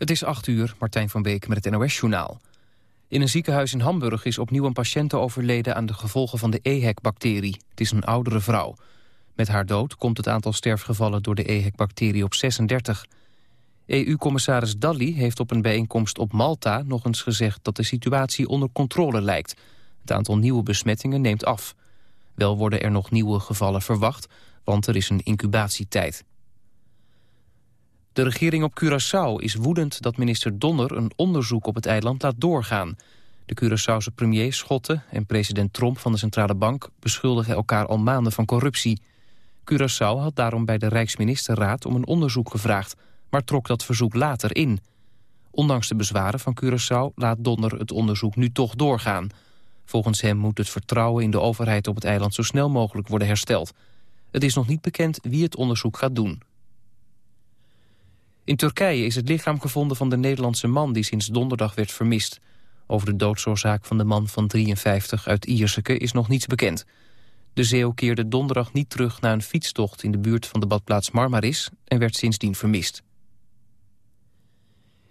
Het is 8 uur, Martijn van Beek met het NOS-journaal. In een ziekenhuis in Hamburg is opnieuw een patiënt overleden... aan de gevolgen van de EHEC-bacterie. Het is een oudere vrouw. Met haar dood komt het aantal sterfgevallen door de EHEC-bacterie op 36. EU-commissaris Dalli heeft op een bijeenkomst op Malta nog eens gezegd... dat de situatie onder controle lijkt. Het aantal nieuwe besmettingen neemt af. Wel worden er nog nieuwe gevallen verwacht, want er is een incubatietijd. De regering op Curaçao is woedend dat minister Donner een onderzoek op het eiland laat doorgaan. De Curaçaose premier Schotten en president Trump van de Centrale Bank beschuldigen elkaar al maanden van corruptie. Curaçao had daarom bij de Rijksministerraad om een onderzoek gevraagd, maar trok dat verzoek later in. Ondanks de bezwaren van Curaçao laat Donner het onderzoek nu toch doorgaan. Volgens hem moet het vertrouwen in de overheid op het eiland zo snel mogelijk worden hersteld. Het is nog niet bekend wie het onderzoek gaat doen. In Turkije is het lichaam gevonden van de Nederlandse man... die sinds donderdag werd vermist. Over de doodsoorzaak van de man van 53 uit Ierseke is nog niets bekend. De zeeuw keerde donderdag niet terug na een fietstocht... in de buurt van de badplaats Marmaris en werd sindsdien vermist.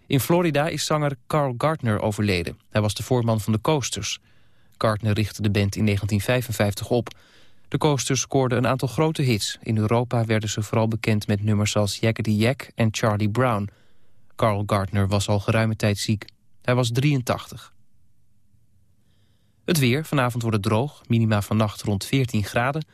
In Florida is zanger Carl Gardner overleden. Hij was de voorman van de Coasters. Gardner richtte de band in 1955 op... De coasters scoorden een aantal grote hits. In Europa werden ze vooral bekend met nummers als Yakety Yak en Charlie Brown. Carl Gardner was al geruime tijd ziek. Hij was 83. Het weer, vanavond wordt het droog, minima vannacht rond 14 graden.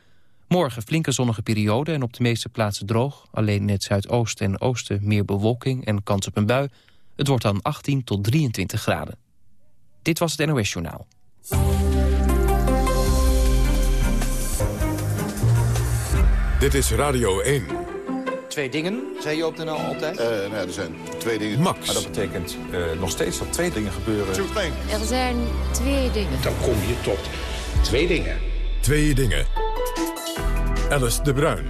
Morgen flinke zonnige periode en op de meeste plaatsen droog. Alleen in het zuidoosten en oosten meer bewolking en kans op een bui. Het wordt dan 18 tot 23 graden. Dit was het NOS Journaal. Dit is Radio 1. Twee dingen, zei je op de NL altijd? Uh, nou er zijn twee dingen. Max. Maar dat betekent uh, nog steeds dat twee dingen gebeuren. Er zijn twee dingen. Dan kom je tot twee dingen. Twee dingen. Alice de Bruin.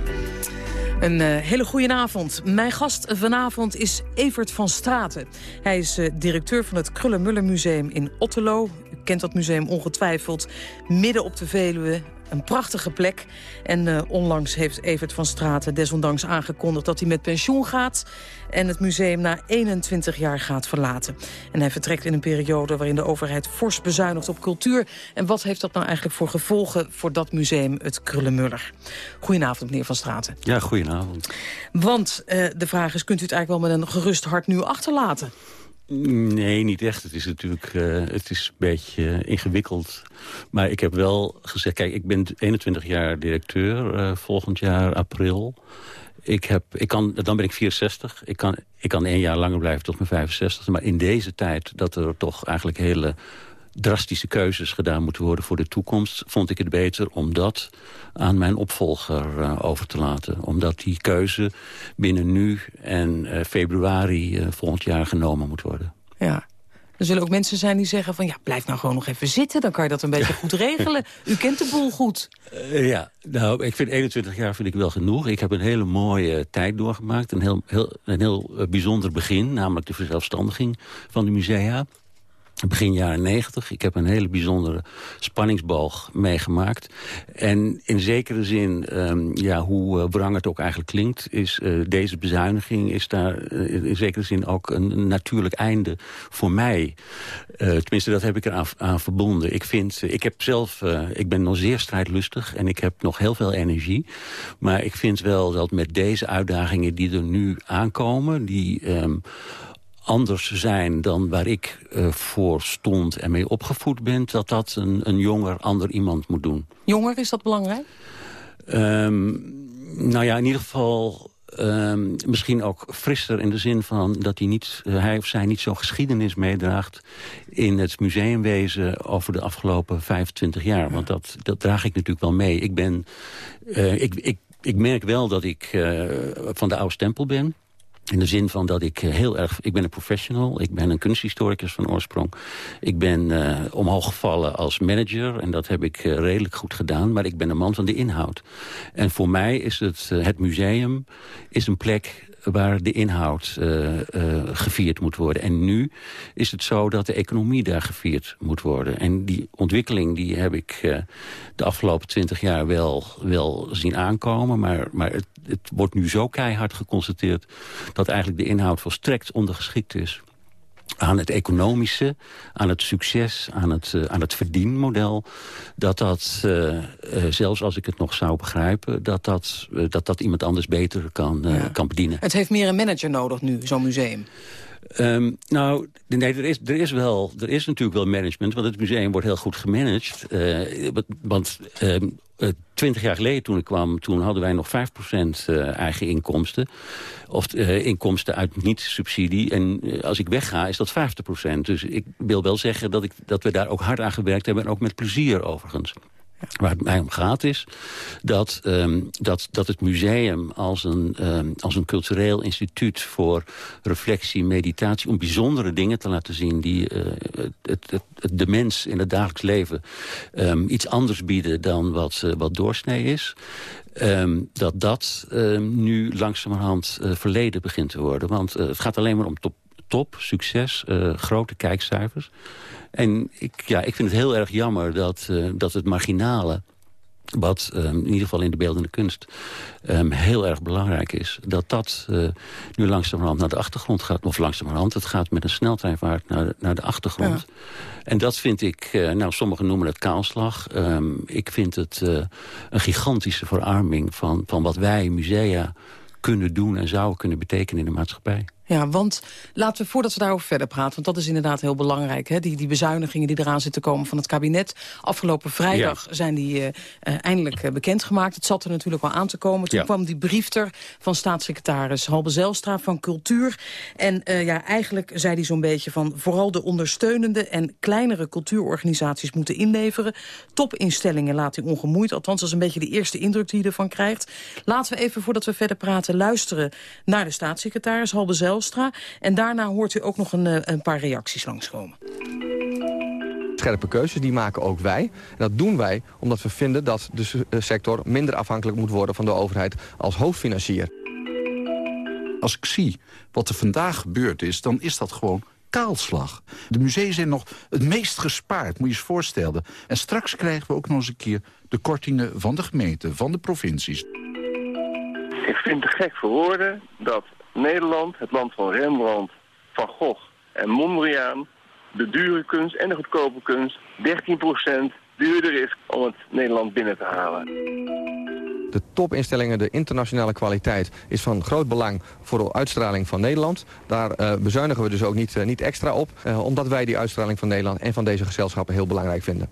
Een uh, hele goede avond. Mijn gast vanavond is Evert van Straten. Hij is uh, directeur van het Krullenmuller Museum in Otterlo. U kent dat museum ongetwijfeld. Midden op de Veluwe, een prachtige plek. En uh, onlangs heeft Evert van Straten desondanks aangekondigd dat hij met pensioen gaat... en het museum na 21 jaar gaat verlaten. En hij vertrekt in een periode waarin de overheid fors bezuinigt op cultuur. En wat heeft dat nou eigenlijk voor gevolgen voor dat museum, het Krullenmuller? Goedenavond, meneer van Straten. Ja, goedenavond. Want uh, de vraag is, kunt u het eigenlijk wel met een gerust hart nu achterlaten? Nee, niet echt. Het is natuurlijk uh, het is een beetje ingewikkeld. Maar ik heb wel gezegd... Kijk, ik ben 21 jaar directeur uh, volgend jaar april. Ik heb, ik kan, dan ben ik 64. Ik kan, ik kan één jaar langer blijven tot mijn 65. Maar in deze tijd dat er toch eigenlijk hele drastische keuzes gedaan moeten worden voor de toekomst... vond ik het beter om dat aan mijn opvolger uh, over te laten. Omdat die keuze binnen nu en uh, februari uh, volgend jaar genomen moet worden. Ja. Er zullen ook mensen zijn die zeggen van... ja, blijf nou gewoon nog even zitten, dan kan je dat een beetje goed regelen. U kent de boel goed. Uh, ja, nou, ik vind 21 jaar vind ik wel genoeg. Ik heb een hele mooie tijd doorgemaakt. Een heel, heel, een heel bijzonder begin, namelijk de verzelfstandiging van de musea begin jaren negentig. Ik heb een hele bijzondere spanningsboog meegemaakt. En in zekere zin, um, ja, hoe uh, wrang het ook eigenlijk klinkt... is uh, deze bezuiniging is daar uh, in zekere zin ook een, natuurlijk einde voor mij. tenminste, dat heb ik eraan aan verbonden. Ik, vind, ik heb zelf, ik ben nog zeer strijdlustig en ik heb nog heel veel energie. Maar ik vind wel dat met deze uitdagingen die er nu aankomen... die um, anders zijn dan waar ik uh, voor stond en mee opgevoed ben... dat dat een, een jonger, ander iemand moet doen. Jonger, is dat belangrijk? Um, nou ja, in ieder geval... Um, misschien ook frisser in de zin van dat hij, niet, uh, hij of zij niet zo geschiedenis meedraagt... in het museumwezen over de afgelopen 25 jaar. Ja. Want dat, dat draag ik natuurlijk wel mee. Ik, ben, uh, ik, ik, ik merk wel dat ik van de oude stempel ben... In de zin van dat ik heel erg... Ik ben een professional, ik ben een kunsthistoricus van oorsprong. Ik ben uh, omhoog gevallen als manager en dat heb ik uh, redelijk goed gedaan. Maar ik ben een man van de inhoud. En voor mij is het, het museum is een plek waar de inhoud uh, gevierd moet worden. En nu is het zo dat de economie daar gevierd moet worden. En die ontwikkeling die heb ik uh, de afgelopen twintig jaar wel, wel zien aankomen. Maar, maar het, het wordt nu zo keihard geconstateerd... dat eigenlijk de inhoud volstrekt ondergeschikt is aan het economische, aan het succes, aan het, uh, aan het verdienmodel... dat dat, uh, uh, zelfs als ik het nog zou begrijpen... dat dat, dat, dat iemand anders beter kan, ja. kan bedienen. Het heeft meer een manager nodig nu, zo'n museum. Um, nou, nee, er is, er, is wel, er is natuurlijk wel management, want het museum wordt heel goed gemanaged. Uh, want um, twintig jaar geleden toen ik kwam, toen hadden wij nog 5% uh, eigen inkomsten. Of inkomsten uit niet-subsidie. En als ik wegga is dat 50%. Dus ik wil wel zeggen dat, ik, dat we daar ook hard aan gewerkt hebben. En ook met plezier overigens. Waar het mij om gaat is dat, um, dat, dat het museum als een, um, als een cultureel instituut... voor reflectie, meditatie, om bijzondere dingen te laten zien... die uh, het, het, het, de mens in het dagelijks leven um, iets anders bieden dan wat, uh, wat doorsnee is... Dat dat nu langzamerhand uh, verleden begint te worden. Want het gaat alleen maar om top, top succes, grote kijkcijfers. En ik, ja, ik vind het heel erg jammer dat, uh, dat het marginale wat um, in ieder geval in de beeldende kunst um, heel erg belangrijk is... dat dat uh, nu langzamerhand naar de achtergrond gaat. Of langzamerhand, het gaat met een sneltreinvaart naar de, naar de achtergrond. Ja. En dat vind ik, uh, nou sommigen noemen het kaalslag. Um, ik vind het uh, een gigantische verarming van, van wat wij, musea, kunnen doen... en zouden kunnen betekenen in de maatschappij. Ja, want laten we voordat we daarover verder praten... want dat is inderdaad heel belangrijk, hè, die, die bezuinigingen die eraan zitten komen van het kabinet. Afgelopen vrijdag ja. zijn die uh, uh, eindelijk uh, bekendgemaakt. Het zat er natuurlijk wel aan te komen. Toen ja. kwam die brief er van staatssecretaris Halbe Zelstra van Cultuur. En ja, eigenlijk zei hij zo'n beetje van... vooral de ondersteunende en kleinere cultuurorganisaties moeten inleveren. Topinstellingen laat hij ongemoeid. Althans, dat is een beetje de eerste indruk die je ervan krijgt. Laten we even, voordat we verder praten, luisteren naar de staatssecretaris Halbe En daarna hoort u ook nog een, een paar reacties langskomen. Scherpe keuzes, die maken ook wij. En dat doen wij omdat we vinden dat de sector minder afhankelijk moet worden van de overheid als hoofdfinancier. Als ik zie wat er vandaag gebeurd is, dan is dat gewoon kaalslag. De musea zijn nog het meest gespaard, moet je eens voorstellen. En straks krijgen we ook nog eens een keer de kortingen van de gemeente, van de provincies. Ik vind het gek voor woorden dat Nederland, het land van Rembrandt, Van Gogh en Mondriaan, de dure kunst en de goedkope kunst 13% duurder is om het Nederland binnen te halen. De topinstellingen, de internationale kwaliteit is van groot belang voor de uitstraling van Nederland. Daar uh, bezuinigen we dus ook niet, uh, niet extra op, uh, omdat wij die uitstraling van Nederland en van deze gezelschappen heel belangrijk vinden.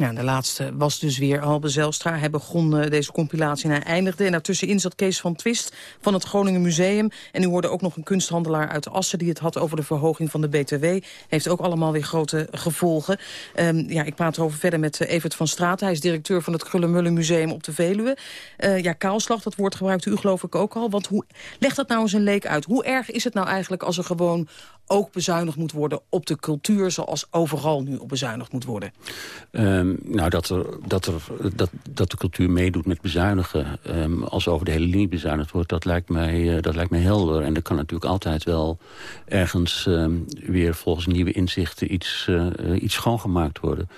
Ja, de laatste was dus weer Albe Zelstra. Hij begon uh, deze compilatie en hij eindigde. En daartussenin zat Kees van Twist van het Groningen Museum. En u hoorde ook nog een kunsthandelaar uit Assen... die het had over de verhoging van de BTW. Heeft ook allemaal weer grote gevolgen. Um, ja, ik praat erover verder met uh, Evert van Straat. Hij is directeur van het Krullenmullen Museum op de Veluwe. Uh, ja, kaalslag, dat woord gebruikt u geloof ik ook al. Want hoe, leg dat nou eens een leek uit. Hoe erg is het nou eigenlijk als er gewoon ook bezuinigd moet worden op de cultuur... zoals overal nu op bezuinigd moet worden? Um, nou, dat, er, dat, er, dat, dat de cultuur meedoet met bezuinigen... Um, als over de hele linie bezuinigd wordt, dat lijkt mij, uh, dat lijkt mij helder. En er kan natuurlijk altijd wel ergens um, weer volgens nieuwe inzichten... iets, uh, iets schoongemaakt worden.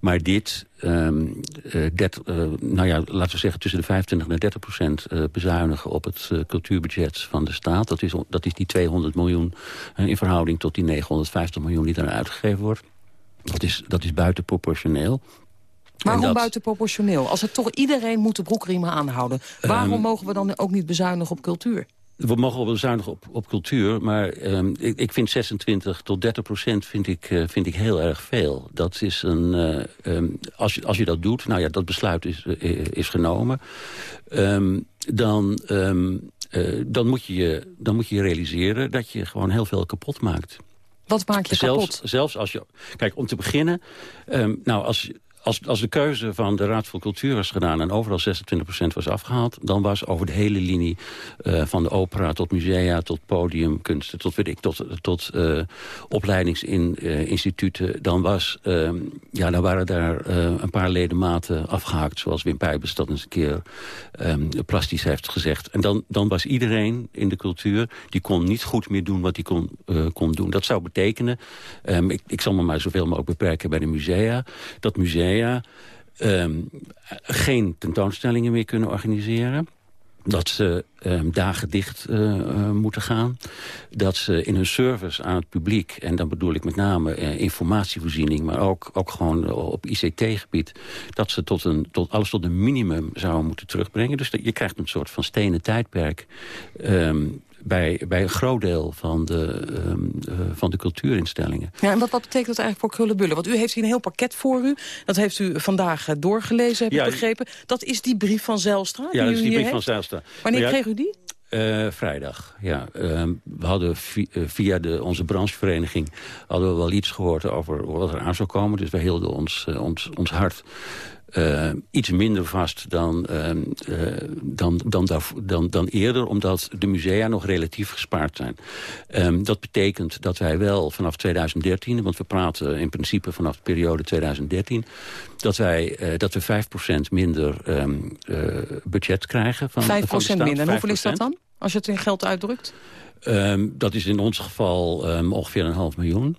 Maar dit Um, uh, dat, uh, nou ja, laten we zeggen tussen de 25 en 30 procent uh, bezuinigen op het cultuurbudget van de staat. Dat is, dat is die 200 miljoen in verhouding tot die 950 miljoen die daar uitgegeven wordt. Dat is, dat is buitenproportioneel. Waarom dat... buitenproportioneel? Als het toch iedereen moet de broekriemen aanhouden. Waarom um, mogen we dan ook niet bezuinigen op cultuur? We mogen wel bezuinigen op, op cultuur, maar um, ik, ik, vind 26 tot 30 procent vind ik, uh, vind ik heel erg veel. Dat is een, uh, um, als, je, als je dat doet, nou ja, dat besluit is, uh, is genomen, um, dan, dan, moet je, dan moet je realiseren dat je gewoon heel veel kapot maakt. Wat maak je zelfs, kapot? Zelfs als je, kijk, om te beginnen, nou, als als, als de keuze van de Raad voor Cultuur was gedaan... en overal 26% was afgehaald... dan was over de hele linie uh, van de opera tot musea... tot podiumkunsten, tot, weet ik, tot, tot uh, opleidingsinstituten... dan, was, ja, dan waren daar een paar ledematen afgehaakt... zoals Wim Pijbers dat eens een keer plastisch heeft gezegd. En dan, dan was iedereen in de cultuur... die kon niet goed meer doen wat hij kon, kon doen. Dat zou betekenen... Ik, ik zal me maar zoveel mogelijk beperken bij de musea... dat musea ehm, geen tentoonstellingen meer kunnen organiseren dat ze um, dagen dicht uh, moeten gaan. Dat ze in hun service aan het publiek... en dan bedoel ik met name uh, informatievoorziening... maar ook, ook gewoon op ICT-gebied... dat ze tot een, tot, alles tot een minimum zouden moeten terugbrengen. Dus dat, je krijgt een soort van stenen tijdperk... Um, bij, bij een groot deel van de, um, uh, van de cultuurinstellingen. Ja, en wat, wat betekent dat eigenlijk voor Krullenbullen? Want u heeft hier een heel pakket voor u. Dat heeft u vandaag uh, doorgelezen, heb ja, ik begrepen. Dat is die brief van Zijlstra? Ja, dat is die brief heeft? van Zijlstra. Wanneer ja, kreeg u die? Uh, vrijdag, ja. Uh, we hadden via, via de, onze branchevereniging hadden we wel iets gehoord over wat er aan zou komen. Dus we hielden ons, uh, ons, ons hart uh, iets minder vast dan, uh, uh, dan, dan, dan, dan eerder... omdat de musea nog relatief gespaard zijn. Um, dat betekent dat wij wel vanaf 2013... want we praten in principe vanaf de periode 2013... dat, wij, dat we 5% minder um, budget krijgen. Van, 5% van de staat. minder. En hoeveel is dat dan, als je het in geld uitdrukt? Um, dat is in ons geval ongeveer een half miljoen.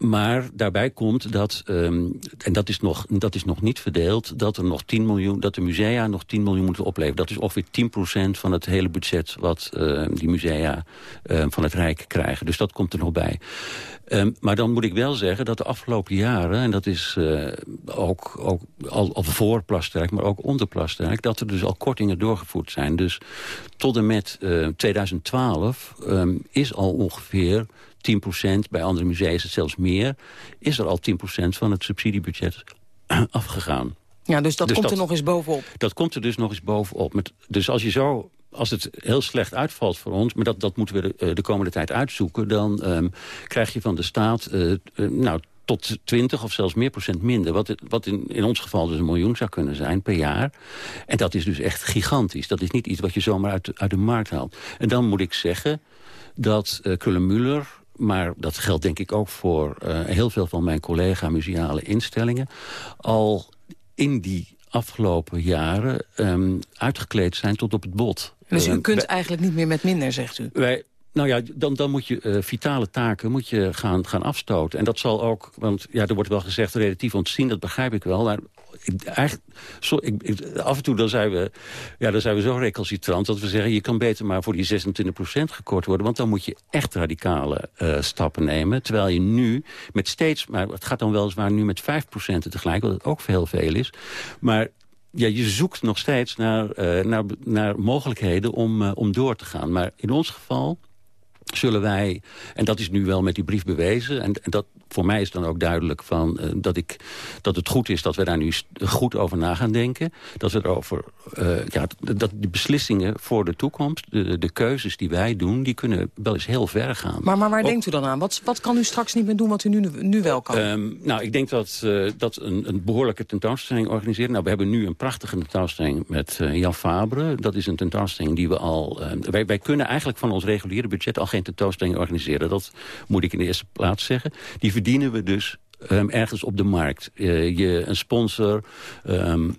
Maar daarbij komt dat, um, en dat is, nog, dat is nog niet verdeeld... dat, er nog 10 miljoen, dat de musea nog 10 miljoen moeten opleveren. Dat is ongeveer 10% van het hele budget... wat uh, die musea uh, van het Rijk krijgen. Dus dat komt er nog bij. Maar dan moet ik wel zeggen dat de afgelopen jaren... en dat is uh, ook, ook al, al voor Plasterk, maar ook onder Plasterk... dat er dus al kortingen doorgevoerd zijn. Dus tot en met 2012 um, is al ongeveer 10%, bij andere musea is het zelfs meer... is er al 10% van het subsidiebudget afgegaan. Ja, dus dat dus komt dat, er nog eens bovenop. Dat komt er dus nog eens bovenop. Met, dus als je zo als het heel slecht uitvalt voor ons... maar dat, dat moeten we de, de komende tijd uitzoeken... dan um, krijg je van de staat uh, uh, nou, tot 20 of zelfs meer procent minder. Wat, wat in, in ons geval dus een miljoen zou kunnen zijn per jaar. En dat is dus echt gigantisch. Dat is niet iets wat je zomaar uit, uit de markt haalt. En dan moet ik zeggen dat uh, Kullenmuller maar dat geldt denk ik ook voor uh, heel veel van mijn collega-museale instellingen... al in die afgelopen jaren um, uitgekleed zijn tot op het bot. Dus u Uh, kunt eigenlijk niet meer met minder, zegt u? wij, nou ja, dan, dan moet je eh, vitale taken moet je gaan, gaan afstoten. En dat zal ook, want ja, er wordt wel gezegd relatief ontzien, dat begrijp ik wel. Maar ik, eigenlijk, zo, ik, af en toe dan zijn, we, ja, dan zijn we zo recalcitrant dat we zeggen... je kan beter maar voor die 26% gekort worden... want dan moet je echt radicale eh, stappen nemen. Terwijl je nu met steeds, maar het gaat dan weliswaar nu met 5% tegelijk... wat ook veel veel is. Maar ja, je zoekt nog steeds naar, eh, naar, naar mogelijkheden om, om door te gaan. Maar in ons geval zullen wij, en dat is nu wel met die brief bewezen... en, en dat, voor mij is dan ook duidelijk van, eh, dat, ik, dat het goed is dat we daar nu goed over na gaan denken. Dat we erover, eh, ja, dat de beslissingen voor de toekomst, de, de keuzes die wij doen... die kunnen wel eens heel ver gaan. Maar, maar waar Ook- denkt u dan aan? Wat, wat kan u straks niet meer doen wat u nu, nu wel kan? Ehm, nou, ik denk dat, eh, dat een, een behoorlijke tentoonstelling organiseren. Nou, we hebben nu een prachtige tentoonstelling met Jan Fabre. Dat is een tentoonstelling die we al... eh, wij, wij kunnen eigenlijk van ons reguliere budget al geen tentoonstelling organiseren. Dat moet ik in de eerste plaats zeggen. Die verdienen we dus ehm, ergens op de markt. Eh, je, een sponsor... ehm,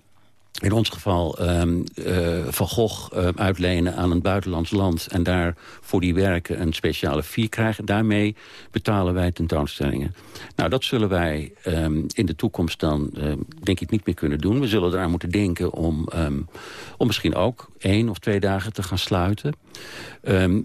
in ons geval ehm, eh, Van Gogh uitlenen aan een buitenlands land... en daar voor die werken een speciale fee krijgen. Daarmee betalen wij tentoonstellingen. Nou, dat zullen wij in de toekomst dan denk ik niet meer kunnen doen. We zullen eraan moeten denken om, om misschien ook één of twee dagen te gaan sluiten.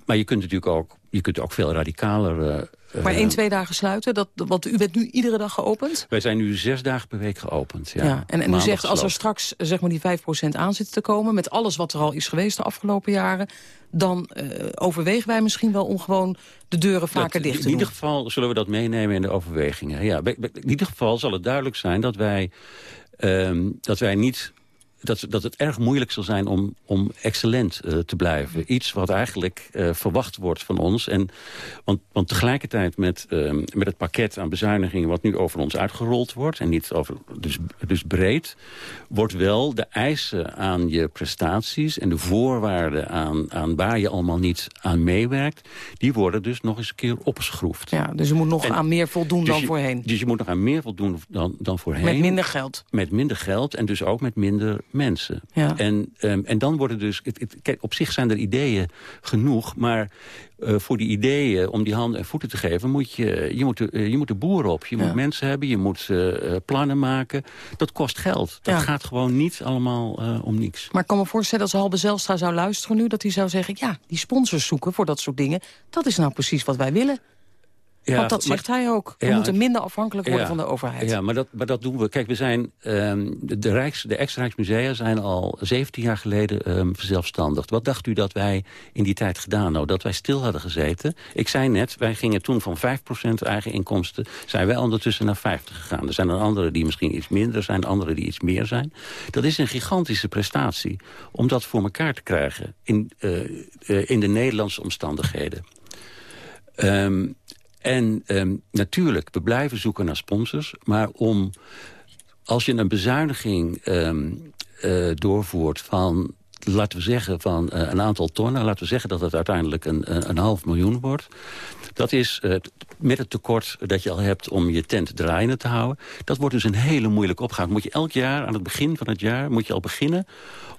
Maar je kunt natuurlijk ook, je kunt ook veel radicaler... eh, maar eh, één, twee dagen sluiten? Dat, want u bent nu iedere dag geopend? Wij zijn nu zes dagen per week geopend. Ja, Ja, en, en u zegt als er straks zeg maar, die 5% aan zit te komen... met alles wat er al is geweest de afgelopen jaren... dan eh, overwegen wij misschien wel om gewoon de deuren vaker Dat- dicht te in doen. ieder geval zullen we dat meenemen in de overwegingen. Ja, in ieder geval zal het duidelijk zijn dat wij, ehm, dat wij niet... Dat, dat het erg moeilijk zal zijn om, om excellent eh, te blijven. Iets wat eigenlijk eh, verwacht wordt van ons. En, want, want tegelijkertijd met, ehm, met het pakket aan bezuinigingen... wat nu over ons uitgerold wordt, en niet over, dus, dus breed... wordt wel de eisen aan je prestaties en de voorwaarden aan, aan waar je allemaal niet aan meewerkt... die worden dus nog eens een keer opgeschroefd. Ja, dus u moet nog En- aan meer voldoen Dus dan je- voorheen. Dus je moet nog aan meer voldoen dan, dan voorheen. Met minder geld. Met minder geld en dus ook met minder mensen. Ja. En, ehm, en dan worden dus... Het, het- kijk, op zich zijn er ideeën genoeg, maar... eh, voor die ideeën, om die handen en voeten te geven... moet je, je, moet, de, je moet de boer op. Je Ja. moet mensen hebben, je moet eh, eh, plannen maken. Dat kost geld. Dat Ja. gaat gewoon niet allemaal om niks. Maar ik kan me voorstellen als Halbe Zelstra zou luisteren nu... dat hij zou zeggen, ja, die sponsors zoeken voor dat soort dingen... dat is nou precies wat wij willen. Ja, Want dat maar- zegt hij ook. We Ja, moeten minder afhankelijk worden Ja. van de overheid. Ja, maar dat, maar dat doen we. Kijk, we zijn, ehm, de, Rijks, de ex-Rijksmusea zijn al 17 jaar geleden ehm verzelfstandigd. Wat dacht u dat wij in die tijd gedaan hadden? Dat wij stil hadden gezeten? Ik zei net, wij gingen toen van 5% eigen inkomsten... zijn wij ondertussen naar 50 gegaan. Er zijn er anderen die misschien iets minder zijn, anderen die iets meer zijn. Dat is een gigantische prestatie om dat voor elkaar te krijgen... in, eh, eh, in de Nederlandse omstandigheden. Ehm, en ehm, natuurlijk, we blijven zoeken naar sponsors. Maar om, als je een bezuiniging ehm, eh, doorvoert van... laten we zeggen van eh, een aantal tonnen... laten we zeggen dat het uiteindelijk een, een, een half miljoen wordt... dat is eh, met het tekort dat je al hebt om je tent draaiende te houden... dat wordt dus een hele moeilijke opgave. Moet je elk jaar, aan het begin van het jaar... moet je al beginnen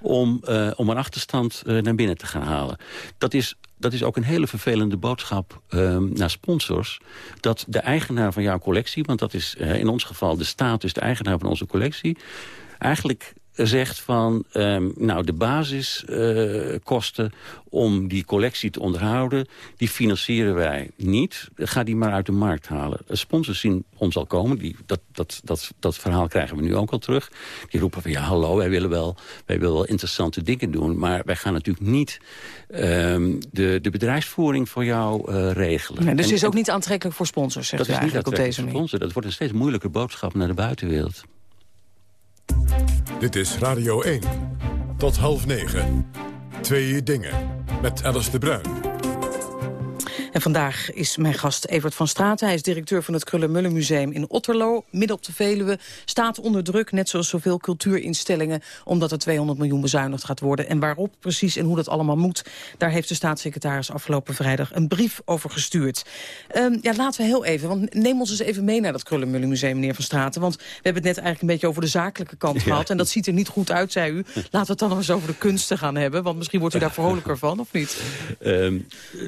om, eh, om een achterstand eh, naar binnen te gaan halen. Dat is dat is ook een hele vervelende boodschap ehm, naar sponsors. Dat de eigenaar van jouw collectie, want dat is in ons geval de staat is de eigenaar van onze collectie, eigenlijk zegt van, ehm, nou de basiskosten om die collectie te onderhouden, die financieren wij niet. Ga die maar uit de markt halen. Sponsors zien ons al komen, die, dat, dat, dat, dat verhaal krijgen we nu ook al terug. Die roepen van ja hallo, wij willen wel, wij willen wel interessante dingen doen, maar wij gaan natuurlijk niet ehm, de, de bedrijfsvoering voor jou eh, regelen. Nee, dus En- het is ook niet aantrekkelijk voor sponsors, zegt dat u is niet op deze aantrekkelijk manier. sponsor. Dat wordt een steeds moeilijker boodschap naar de buitenwereld. Dit is Radio 1. Tot half negen. Twee dingen. Met Alice de Bruin. En vandaag is mijn gast Evert van Straten. Hij is directeur van het Krullenmullen Museum in Otterlo. Midden op de Veluwe staat onder druk, net zoals zoveel cultuurinstellingen... omdat er 200 miljoen bezuinigd gaat worden. En waarop precies en hoe dat allemaal moet... daar heeft de staatssecretaris afgelopen vrijdag een brief over gestuurd. Ehm, ja, laten we heel even, want neem ons eens even mee... naar dat Krullenmullen Museum, meneer Van Straten. Want we hebben het net eigenlijk een beetje over de zakelijke kant Ja. gehad. En dat ziet er niet goed uit, zei u. Laten we het dan nog eens over de kunsten gaan hebben. Want misschien wordt u daar vrolijker van, of niet? Ehm,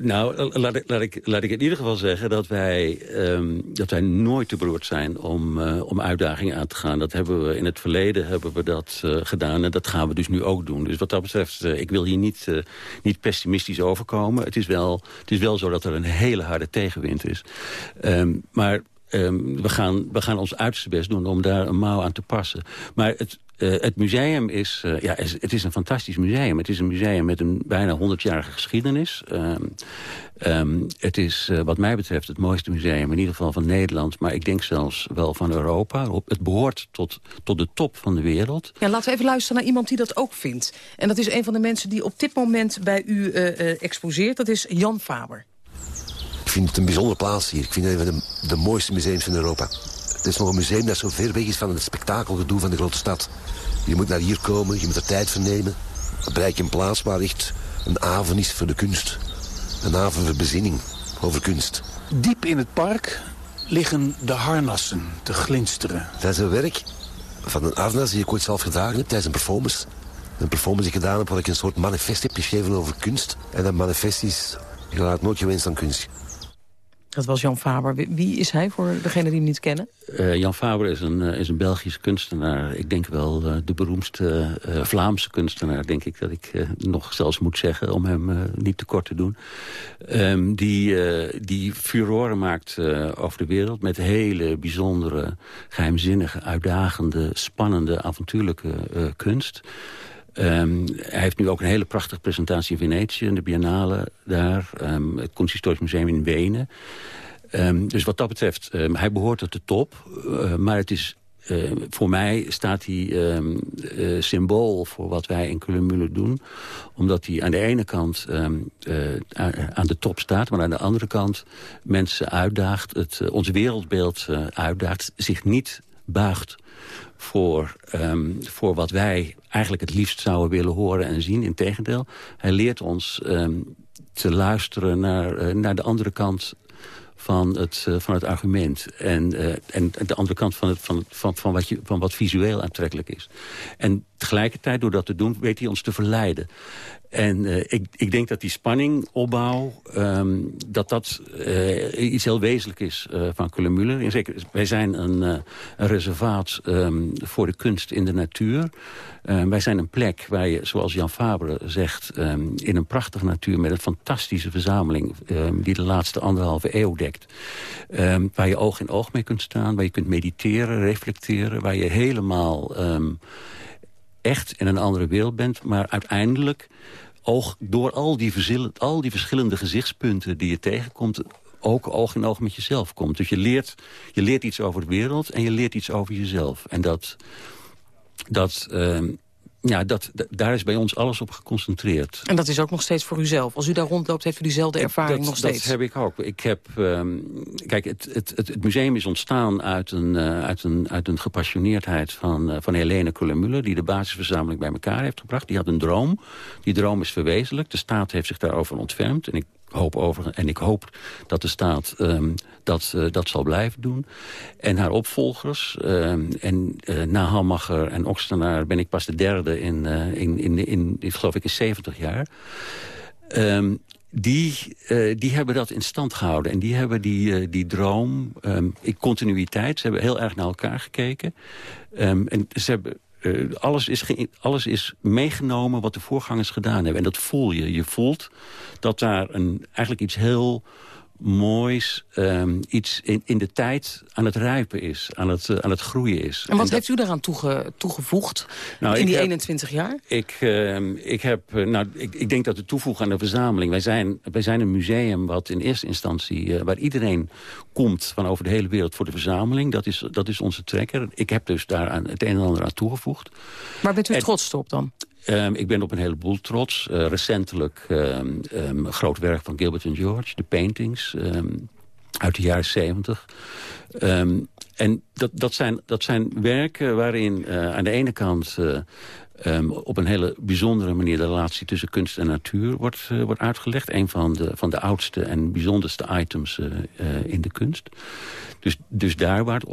nou, laat ik, laat, ik, laat ik in ieder geval zeggen dat wij, ehm, dat wij nooit te beroerd zijn om, eh, om uitdagingen aan te gaan. Dat hebben we in het verleden hebben we dat eh, gedaan en dat gaan we dus nu ook doen. Dus wat dat betreft, eh, ik wil hier niet, niet pessimistisch overkomen. Het is, wel, het is wel zo dat er een hele harde tegenwind is. Ehm, maar ehm, we, gaan, we gaan ons uiterste best doen om daar een mouw aan te passen. Maar het, eh, het museum is, eh, ja, is, het is een fantastisch museum. Het is een museum met een bijna 100-jarige geschiedenis. Ehm, ehm, het is eh, wat mij betreft het mooiste museum, in ieder geval van Nederland... maar ik denk zelfs wel van Europa. Het behoort tot, tot de top van de wereld. Ja, laten we even luisteren naar iemand die dat ook vindt. En dat is een van de mensen die op dit moment bij u eh, eh, exposeert. Dat is Jan Faber. Ik vind het een bijzondere plaats hier. Ik vind het een van de, de mooiste museums van Europa. Het is nog een museum dat zo ver weg is van het spektakelgedoe van de grote stad. Je moet naar hier komen, je moet er tijd voor nemen. Dan bereik je een plaats waar echt een haven is voor de kunst. Een haven voor bezinning over kunst. Diep in het park liggen de harnassen te glinsteren. Dat is een werk van een harnas die ik ooit zelf gedragen heb tijdens een performance. Een performance die ik gedaan heb waar ik een soort manifest heb geschreven over kunst. En dat manifest is, je laat nooit gewenst aan kunst. Dat was Jan Faber. Wie- is hij voor degenen die hem niet kennen? Eh, Jan Faber is een, eh, is een Belgische kunstenaar. Ik denk wel eh, de beroemdste Vlaamse kunstenaar, denk ik dat ik nog zelfs moet zeggen... om hem niet tekort te doen. Ehm, die, die furoren maakt over de wereld met hele bijzondere, geheimzinnige, uitdagende... spannende, avontuurlijke kunst... Ehm, hij heeft nu ook een hele prachtige presentatie in Venetië, in de Biennale daar. ehm, het Kunsthistorisch Museum in Wenen. Ehm, dus wat dat betreft, hij behoort tot de top. eh, maar het is, eh, voor mij staat hij eh, symbool voor wat wij in Kullenmüller doen. Omdat hij aan de ene kant aan de top staat... maar aan de andere kant mensen uitdaagt, het, ons wereldbeeld uitdaagt... zich niet buigt voor, ehm, voor wat wij eigenlijk het liefst zouden willen horen en zien. Integendeel, hij leert ons ehm, te luisteren naar, eh, naar de andere kant van het, eh, van het argument. En, eh, en de andere kant van, het, van, van, van, wat je, van wat visueel aantrekkelijk is. En tegelijkertijd, door dat te doen, weet hij ons te verleiden. En uh, ik, ik denk dat die spanning, opbouw, um, dat dat uh, iets heel wezenlijk is uh, van Kullemüller. En zeker, wij zijn een, een reservaat um, voor de kunst in de natuur. Uh, wij zijn een plek waar je, zoals Jan Fabre zegt... In een prachtige natuur met een fantastische verzameling... Die de laatste anderhalve eeuw dekt. Waar je oog in oog mee kunt staan, waar je kunt mediteren, reflecteren... waar je helemaal echt in een andere wereld bent... maar uiteindelijk oog, door al die, al die verschillende gezichtspunten die je tegenkomt ook oog in oog met jezelf komt. Dus je leert, je leert iets over de wereld en je leert iets over jezelf. En dat, dat, uh, ja, dat, daar is bij ons alles op geconcentreerd. En dat is ook nog steeds voor uzelf. Als u daar rondloopt, heeft u diezelfde ervaring dat, nog steeds? Dat heb ik ook. Ik heb, um, kijk, het, het, het, museum is ontstaan uit een, uh, uit een, uit een gepassioneerdheid van, uh, van Helene Kullermuller... die de basisverzameling bij elkaar heeft gebracht. Die had een droom. Die droom is verwezenlijk. De staat heeft zich daarover ontfermd. En ik hoop over, en ik hoop dat de staat um, dat, uh, dat zal blijven doen. En haar opvolgers, um, en uh, na Hammacher en Oxtenaar ben ik pas de derde in, uh, in, in, in, in, geloof ik, in 70 jaar. Um, die, die hebben dat in stand gehouden. En die hebben die, die droom, um, in continuïteit, ze hebben heel erg naar elkaar gekeken. En ze hebben uh, alles, is alles is meegenomen wat de voorgangers gedaan hebben. En dat voel je. Je voelt dat daar een, eigenlijk iets heel moois, um, iets in, in de tijd aan het rijpen is, aan het, uh, aan het groeien is. En wat en heeft u daaraan toege, toegevoegd nou, in die heb, 21 jaar? Ik, uh, ik, heb, nou, ik, ik denk dat de toevoegen aan de verzameling... Wij zijn, wij zijn een museum wat in eerste instantie... Uh, waar iedereen komt van over de hele wereld voor de verzameling. Dat is, dat is onze trekker. Ik heb dus daar aan het een en ander aan toegevoegd. Waar bent u en, trots op dan? Um, ik ben op een heleboel trots. Uh, recentelijk um, um, groot werk van Gilbert and George, de paintings uit de jaren zeventig. en dat, dat, zijn, dat zijn werken waarin uh, aan de ene kant... Um, op een hele bijzondere manier de relatie tussen kunst en natuur wordt, wordt uitgelegd. Een van de, van de oudste en bijzonderste items in de kunst. Dus, dus daar, wordt,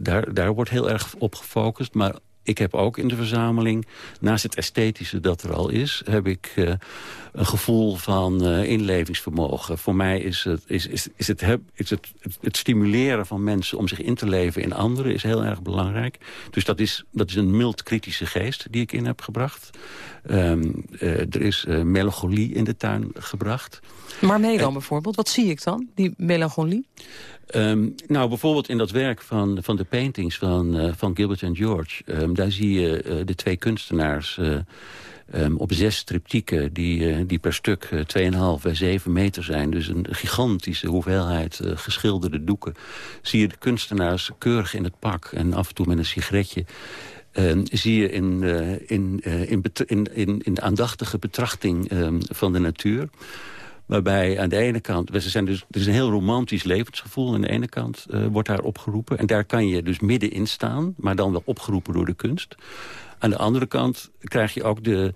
daar, daar wordt heel erg op gefocust. Maar ik heb ook in de verzameling, naast het esthetische dat er al is... heb ik uh, een gevoel van uh, inlevingsvermogen. Voor mij is, het, is, is, is, het, is het, het, het, stimuleren van mensen om zich in te leven in anderen... is heel erg belangrijk. Dus dat is, dat is een mild kritische geest die ik in heb gebracht. Um, uh, er is melancholie in de tuin gebracht. Waarmee dan bijvoorbeeld? Wat zie ik dan, die melancholie? Um, nou, bijvoorbeeld in dat werk van, van de paintings van, van Gilbert en George... Um, daar zie je de twee kunstenaars um, op zes triptieken... die, die per stuk 2,5 bij 7 meter zijn. Dus een gigantische hoeveelheid geschilderde doeken. Zie je de kunstenaars keurig in het pak en af en toe met een sigaretje... Uh, zie je in, uh, in, in, in, in, de aandachtige betrachting van de natuur. Waarbij aan de ene kant, we zijn dus, is een heel romantisch levensgevoel. Aan de ene kant wordt daar opgeroepen. En daar kan je dus middenin staan, maar dan wel opgeroepen door de kunst. Aan de andere kant krijg je ook de,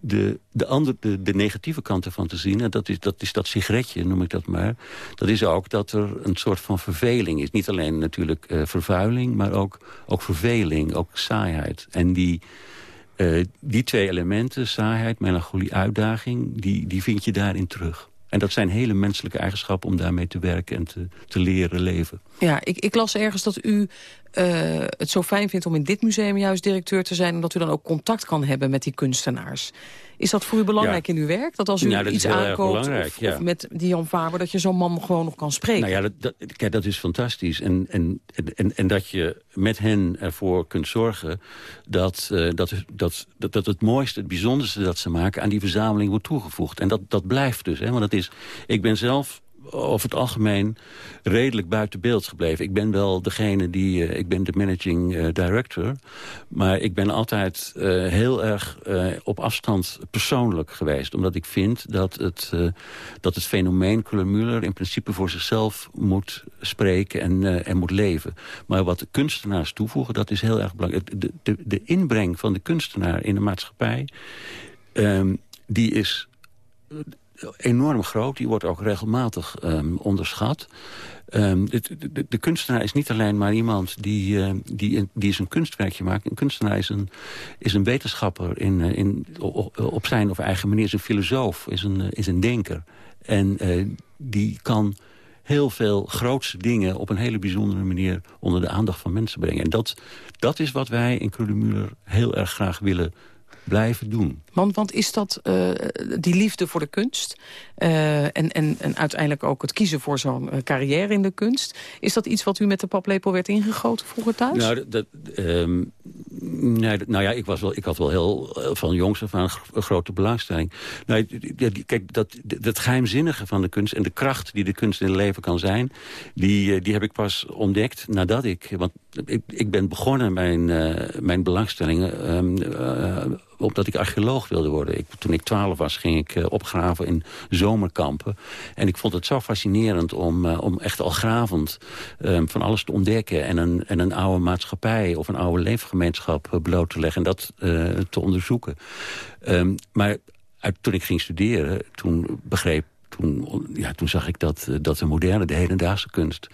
de, de, andere, de, de negatieve kant ervan te zien. En dat is, dat is dat sigaretje, noem ik dat maar. Dat is ook dat er een soort van verveling is. Niet alleen natuurlijk uh, vervuiling, maar ook, ook verveling, ook saaiheid. En die... Uh, die twee elementen, saaiheid, melancholie, uitdaging... Die, die vind je daarin terug. En dat zijn hele menselijke eigenschappen om daarmee te werken en te, te leren leven. Ja, ik, ik las ergens dat u uh, het zo fijn vindt om in dit museum juist directeur te zijn... omdat u dan ook contact kan hebben met die kunstenaars. Is dat voor u belangrijk ja. in uw werk? Dat als u dat iets aankoopt of, ja. of, met Dion Faber... dat je zo'n man gewoon nog kan spreken? Nou ja, dat, dat, kijk, dat is fantastisch. En, en, en, en dat je met hen ervoor kunt zorgen... Dat, uh, dat, dat, dat, dat het mooiste, het bijzonderste dat ze maken... aan die verzameling wordt toegevoegd. En dat, dat blijft dus. Hè, want dat is, ik ben zelf over het algemeen redelijk buiten beeld gebleven. Ik ben wel degene die... Uh, ik ben de managing uh, director. Maar ik ben altijd uh, heel erg op afstand persoonlijk geweest. Omdat ik vind dat het, dat het fenomeen Müller in principe voor zichzelf moet spreken en, en moet leven. Maar wat de kunstenaars toevoegen, dat is heel erg belangrijk. De, de, de inbreng van de kunstenaar in de maatschappij... Um, die is enorm groot. Die wordt ook regelmatig um, onderschat. Um, de, de, de, kunstenaar is niet alleen maar iemand die, uh, die, die is kunstwerkje maakt. Een kunstenaar is een, is een wetenschapper in, in, op zijn of eigen manier. Is een filosoof, is een, is een denker. En uh, die kan heel veel grootste dingen op een hele bijzondere manier onder de aandacht van mensen brengen. En dat, dat is wat wij in Krullenmuller heel erg graag willen blijven doen. Want, want is dat uh, die liefde voor de kunst... Uh, en, en, en uiteindelijk ook het kiezen voor zo'n carrière in de kunst... is dat iets wat u met de paplepel werd ingegoten vroeger thuis? Nou, dat, um, nee, nou ja, ik, was wel, ik had wel heel van jongs af aan een grote belangstelling. Nou, kijk, dat, dat geheimzinnige van de kunst... en de kracht die de kunst in het leven kan zijn... die, die heb ik pas ontdekt nadat ik... want ik, ik ben begonnen mijn, mijn belangstellingen... Um, omdat ik archeoloog wilde worden. Ik, toen ik twaalf was, ging ik uh, opgraven in zomerkampen. En ik vond het zo fascinerend om, uh, om echt al gravend um, van alles te ontdekken... En een, en een oude maatschappij of een oude leefgemeenschap uh, bloot te leggen... en dat te onderzoeken. Um, maar uit, toen ik ging studeren, toen begreep toen, ja, toen zag ik dat, dat de moderne, de hedendaagse kunst...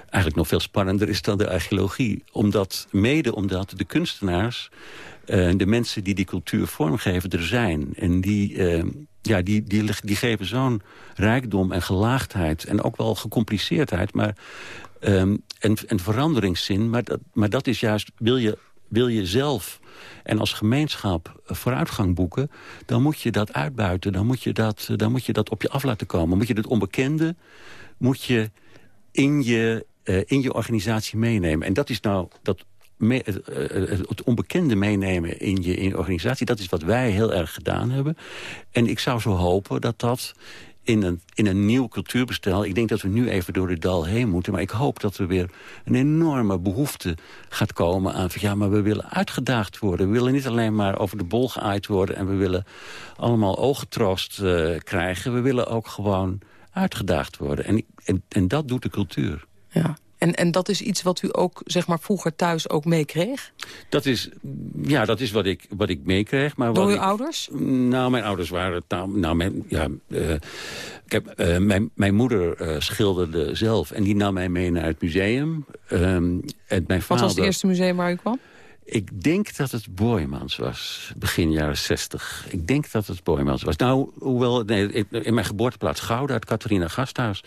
eigenlijk nog veel spannender is dan de archeologie. Omdat, mede omdat de kunstenaars uh, de mensen die die cultuur vormgeven er zijn. En die, uh, ja, die, die, die geven zo'n rijkdom en gelaagdheid... en ook wel gecompliceerdheid, maar, um, en, en veranderingszin. Maar dat, maar dat is juist, wil je, wil je zelf en als gemeenschap vooruitgang boeken... dan moet je dat uitbuiten, dan moet je dat, dan moet je dat op je af laten komen. Moet je het onbekende moet je in je, uh, in je organisatie meenemen. En dat is nou dat het, het, onbekende meenemen in je, in je organisatie. Dat is wat wij heel erg gedaan hebben. En ik zou zo hopen dat dat in een, in een nieuw cultuurbestel... ik denk dat we nu even door het dal heen moeten... maar ik hoop dat er weer een enorme behoefte gaat komen aan... Van, ja, maar we willen uitgedaagd worden. We willen niet alleen maar over de bol geaaid worden... en we willen allemaal ooggetroost uh, krijgen. We willen ook gewoon uitgedaagd worden. En, en, en dat doet de cultuur. Ja. En, en dat is iets wat u ook zeg maar, vroeger thuis ook meekreeg? Dat is, ja, dat is wat ik, wat ik meekreeg. Maar Door uw ik, ouders? Nou, mijn ouders waren... Nou, mijn, ja, uh, ik heb, uh, mijn, mijn moeder uh, schilderde zelf en die nam mij mee naar het museum. Um, en mijn wat was het eerste museum waar u kwam? Ik denk dat het Boymans was, begin jaren 60. Ik denk dat het Boymans was. Nou, hoewel, nee, in mijn geboorteplaats Gouda, het Catharina Gasthuis...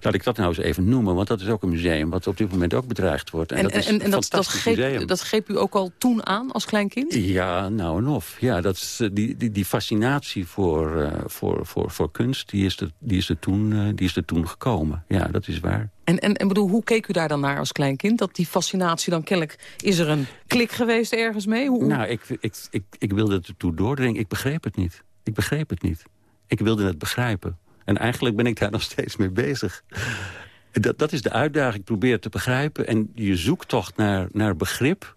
laat ik dat nou eens even noemen, want dat is ook een museum... wat op dit moment ook bedreigd wordt. En, en dat is en, en dat, dat, greep, dat greep u ook al toen aan als klein kind? Ja, nou en of. Ja, dat is, die, die, die fascinatie voor, uh, voor, voor, voor kunst, die is, er, die, is er toen, uh, die is er toen gekomen. Ja, dat is waar. En, en, en bedoel, hoe keek u daar dan naar als klein kind? Dat die fascinatie dan kennelijk... Is er een klik geweest ergens mee? Hoe... Nou, ik, ik, ik, ik wilde het ertoe doordringen. Ik begreep het niet. Ik begreep het niet. Ik wilde het begrijpen. En eigenlijk ben ik daar nog steeds mee bezig. Dat, dat is de uitdaging. Probeer te begrijpen. En je zoektocht naar, naar begrip...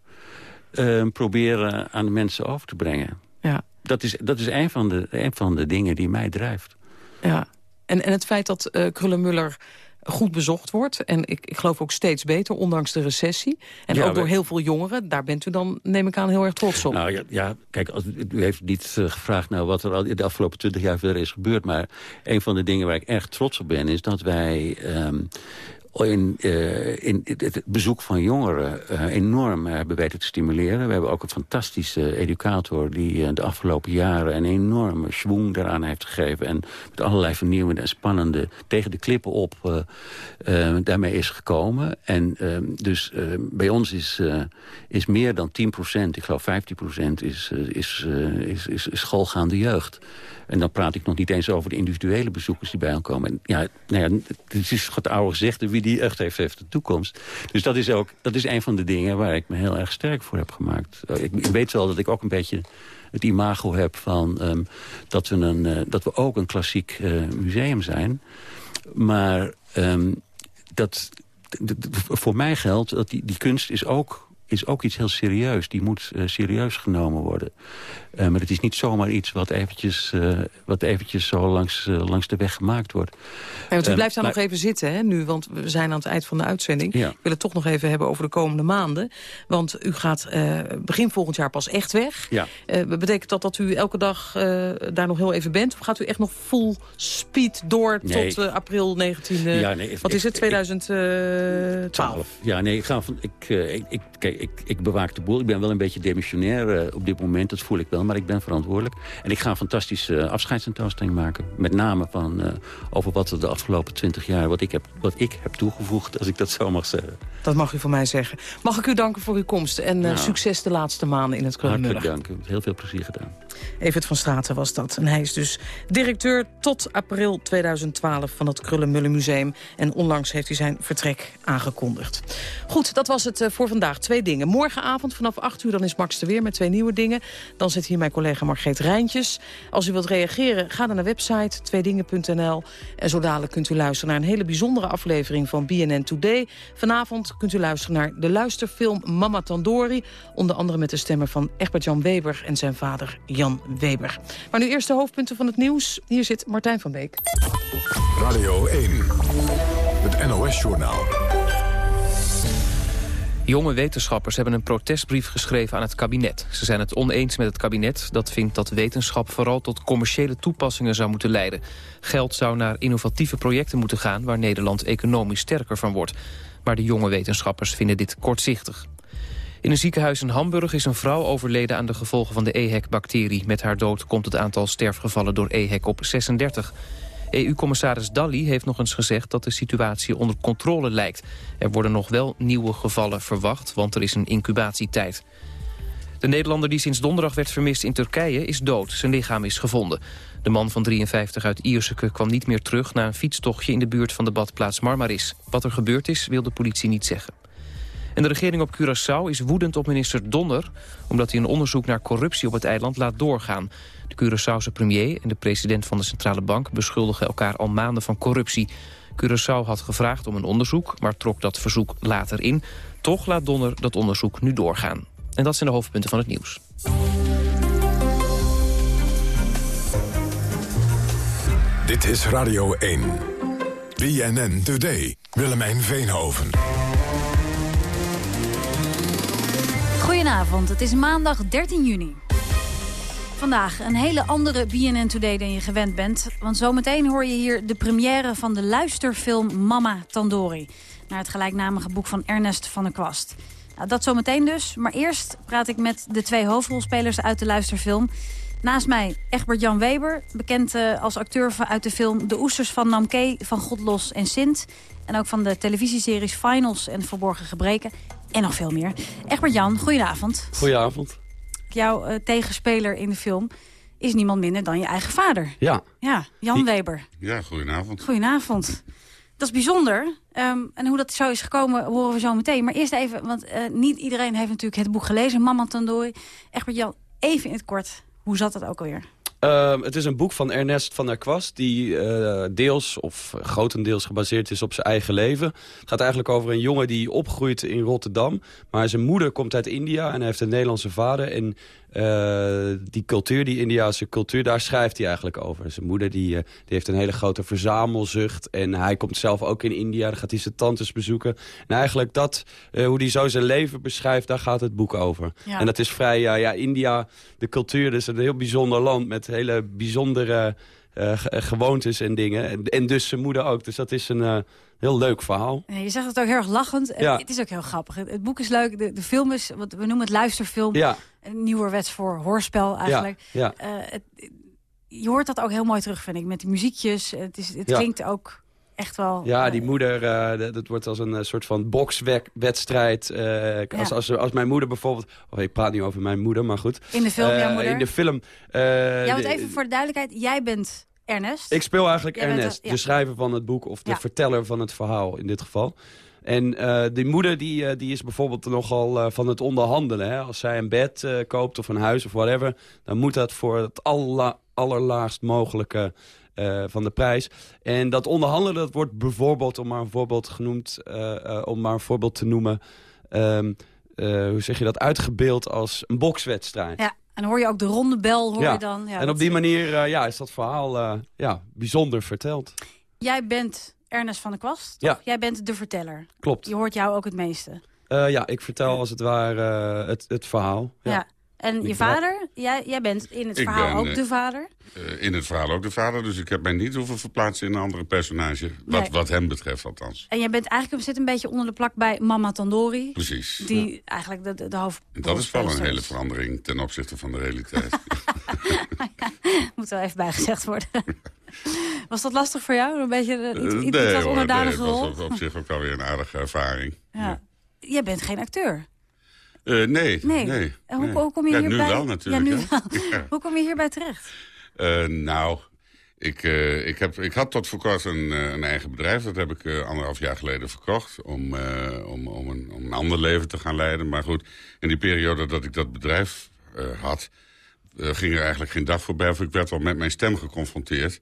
Uh, proberen aan de mensen over te brengen. Ja. Dat is, dat is een, van de, een van de dingen die mij drijft. Ja. En, en het feit dat uh, Krullenmuller goed bezocht wordt. En ik, ik geloof ook steeds beter, ondanks de recessie. En Ja, ook door heel veel jongeren. Daar bent u dan, neem ik aan, heel erg trots op. Nou ja, ja kijk, als, u heeft niet eh, gevraagd naar wat er al de afgelopen twintig jaar verder is gebeurd. Maar een van de dingen waar ik erg trots op ben, is dat wij ehm, in, eh, in het bezoek van jongeren eh, enorm hebben weten te stimuleren. We hebben ook een fantastische educator die eh, de afgelopen jaren een enorme schwung daaraan heeft gegeven. En met allerlei vernieuwende en spannende tegen de klippen op eh, eh, daarmee is gekomen. En ehm, dus eh, bij ons is, eh, is meer dan 10% ik geloof 15 is, eh, is, eh, is, schoolgaande jeugd. En dan praat ik nog niet eens over de individuele bezoekers die bij komen. En ja, nou ja, het is het oude gezegde, wie die echt heeft, heeft de toekomst. Dus dat is ook dat is een van de dingen waar ik me heel erg sterk voor heb gemaakt. Eh, Ik, ik weet wel dat ik ook een beetje het imago heb van ehm, dat, we een, eh, dat we ook een klassiek eh, museum zijn. Maar ehm, dat, voor mij geldt dat die, die kunst is ook is ook iets heel serieus. Die moet serieus genomen worden. maar het is niet zomaar iets wat eventjes, wat eventjes zo langs, langs de weg gemaakt wordt. Ja, want u blijft daar nog even zitten hè, nu, want we zijn aan het eind van de uitzending. Ja. Ik wil het toch nog even hebben over de komende maanden. Want u gaat begin volgend jaar pas echt weg. Ja. betekent dat dat u elke dag daar nog heel even bent? Of gaat u echt nog full speed door tot april 19... ja, nee, wat is het, 2012? Ja, nee, ik, ga van, ik, ik, ik, kijk, ik, ik bewaak de boel. Ik ben wel een beetje demissionair op dit moment, dat voel ik wel. Maar ik ben verantwoordelijk. En ik ga een fantastische afscheidsentoonstelling maken. Met name van, over wat er de afgelopen twintig jaar... Wat ik, heb, wat ik heb toegevoegd, als ik dat zo mag zeggen. Dat mag u van mij zeggen. Mag ik u danken voor uw komst en nou, succes de laatste maanden in het Krullenmullen. Hartelijk dank. Heel veel plezier gedaan. Evert van Straten was dat. En hij is dus directeur tot april 2012 van het Krullenmullen Museum. En onlangs heeft hij zijn vertrek aangekondigd. Goed, dat was het voor vandaag. Twee dingen. Morgenavond vanaf 8 uur dan is Max er weer met twee nieuwe dingen. Dan zit hier mijn collega Margreet Rijntjes. Als u wilt reageren, ga naar de website tweedingen.nl. En zo dadelijk kunt u luisteren naar een hele bijzondere aflevering van BNN Today. Vanavond kunt u luisteren naar de luisterfilm Mama Tandori. Onder andere met de stemmer van Egbert-Jan Weber en zijn vader Jan Weber. Maar nu eerst de hoofdpunten van het nieuws. Hier zit Martijn van Beek. Radio 1, het NOS-journaal. Jonge wetenschappers hebben een protestbrief geschreven aan het kabinet. Ze zijn het oneens met het kabinet dat vindt dat wetenschap vooral tot commerciële toepassingen zou moeten leiden. Geld zou naar innovatieve projecten moeten gaan waar Nederland economisch sterker van wordt. Maar de jonge wetenschappers vinden dit kortzichtig. In een ziekenhuis in Hamburg is een vrouw overleden aan de gevolgen van de EHEC-bacterie. Met haar dood komt het aantal sterfgevallen door EHEC op 36. EU-commissaris Dalli heeft nog eens gezegd dat de situatie onder controle lijkt. Er worden nog wel nieuwe gevallen verwacht, want er is een incubatietijd. De Nederlander die sinds donderdag werd vermist in Turkije is dood. Zijn lichaam is gevonden. De man van 53 uit Ierseke kwam niet meer terug... na een fietstochtje in de buurt van de badplaats Marmaris. Wat er gebeurd is, wil de politie niet zeggen. En de regering op Curaçao is woedend op minister Donner... omdat hij een onderzoek naar corruptie op het eiland laat doorgaan. De Curaçaose premier en de president van de Centrale Bank... beschuldigen elkaar al maanden van corruptie. Curaçao had gevraagd om een onderzoek, maar trok dat verzoek later in. Toch laat Donner dat onderzoek nu doorgaan. En dat zijn de hoofdpunten van het nieuws. Dit is Radio 1. BNN Today. Willemijn Veenhoven. Goedenavond, het is maandag 13 juni. Vandaag een hele andere BNN Today dan je gewend bent. Want zometeen hoor je hier de première van de luisterfilm Mama Tandori. Naar het gelijknamige boek van Ernest van der Kwast. Nou, dat zometeen dus. Maar eerst praat ik met de twee hoofdrolspelers uit de luisterfilm. Naast mij Egbert-Jan Weber, bekend uh, als acteur uit de film De Oesters van Namke van Godlos en Sint. En ook van de televisieseries Finals en Verborgen Gebreken. En nog veel meer. Egbert-Jan, goedenavond. Goedenavond. Jouw uh, tegenspeler in de film is niemand minder dan je eigen vader. Ja. Ja, Jan Weber. Ja, goedenavond. Goedenavond. Dat is bijzonder. Um, en hoe dat zo is gekomen, horen we zo meteen. Maar eerst even, want uh, niet iedereen heeft natuurlijk het boek gelezen. Mama Tandooi. Egbert-Jan, even in het kort. Hoe zat dat ook alweer? Uh, het is een boek van Ernest van der Kwast... die uh, deels of grotendeels gebaseerd is op zijn eigen leven. Het gaat eigenlijk over een jongen die opgroeit in Rotterdam. Maar zijn moeder komt uit India en hij heeft een Nederlandse vader. Die cultuur, die Indiase cultuur, daar schrijft hij eigenlijk over. Zijn moeder die, die heeft een hele grote verzamelzucht. En hij komt zelf ook in India, dan gaat hij zijn tantes bezoeken. En eigenlijk dat, hoe hij zo zijn leven beschrijft, daar gaat het boek over. Ja. En dat is vrij, ja, India, de cultuur, is een heel bijzonder land... met hele bijzondere uh, gewoontes en dingen. En, en, dus zijn moeder ook. Dus dat is een uh, heel leuk verhaal. Ja, je zegt het ook heel erg lachend. Ja. Het is ook heel grappig. Het, het boek is leuk. De, de, film is, wat we noemen het luisterfilm. Ja. Een nieuwerwets voor hoorspel eigenlijk. Ja. Uh, het, je hoort dat ook heel mooi terug, vind ik. Met die muziekjes. Het, is, het Ja. klinkt ook echt wel... Ja, eh, die moeder, eh, dat- wordt als een eh, soort van bokswedstrijd. eh, als, als, als mijn moeder bijvoorbeeld... Oh, ik praat niet over mijn moeder, maar goed. In de film, Eh, jouw moeder? In de film. eh, ja, want even voor de duidelijkheid. Jij bent Ernest. Ik speel eigenlijk Jij Ernest, ja. de schrijver van het boek... of de Ja. verteller van het verhaal in dit geval. En eh, die moeder die, eh, die is bijvoorbeeld nogal eh, van het onderhandelen. Hè? Als zij een bed koopt of een huis of whatever... dan moet dat voor het alla, allerlaagst mogelijke van de prijs. En dat onderhandelen dat wordt bijvoorbeeld, om maar een voorbeeld genoemd... om maar een voorbeeld te noemen... ehm, hoe zeg je dat, uitgebeeld als een bokswedstrijd. Ja, en hoor je ook de ronde bel, hoor Ja. je dan. Ja, en op die manier eh, ja, is dat verhaal eh, ja, bijzonder verteld. Jij bent Ernest van der Kwast, toch? Ja. Jij bent de verteller. Klopt. Je hoort jou ook het meeste. Eh, ja, ik vertel als het ware het, het verhaal. Ja. En je vader, jij, jij bent in het Ik verhaal ben, ook eh, de vader. Eh, in het verhaal ook de vader, dus ik heb mij niet hoeven verplaatsen in een andere personage. Wat, Nee. wat hem betreft althans. En jij bent eigenlijk zit een beetje onder de plak bij Mama Tandori. Precies. Die eigenlijk de, de, de hoofd... Dat is wel een hele verandering ten opzichte van de realiteit. Moet wel even bijgezegd worden. Was dat lastig voor jou? Een beetje iets, Eh, iets nee wat hoor, nee, onderdanige het was rol? op, op zich ook alweer een aardige ervaring. Ja. Jij bent geen acteur. Eh, nee, nee. Nee. En hoe, nee. hoe kom je ja, hierbij? nu wel natuurlijk. Ja, nu wel. Ja. Hoe kom je hierbij terecht? Eh, nou, ik, eh, ik, heb, ik had tot voor kort een, een eigen bedrijf. Dat heb ik anderhalf jaar geleden verkocht. Om, om, om, een, om een ander leven te gaan leiden. Maar goed, in die periode dat ik dat bedrijf had... ging er eigenlijk geen dag voorbij. Of ik werd wel met mijn stem geconfronteerd.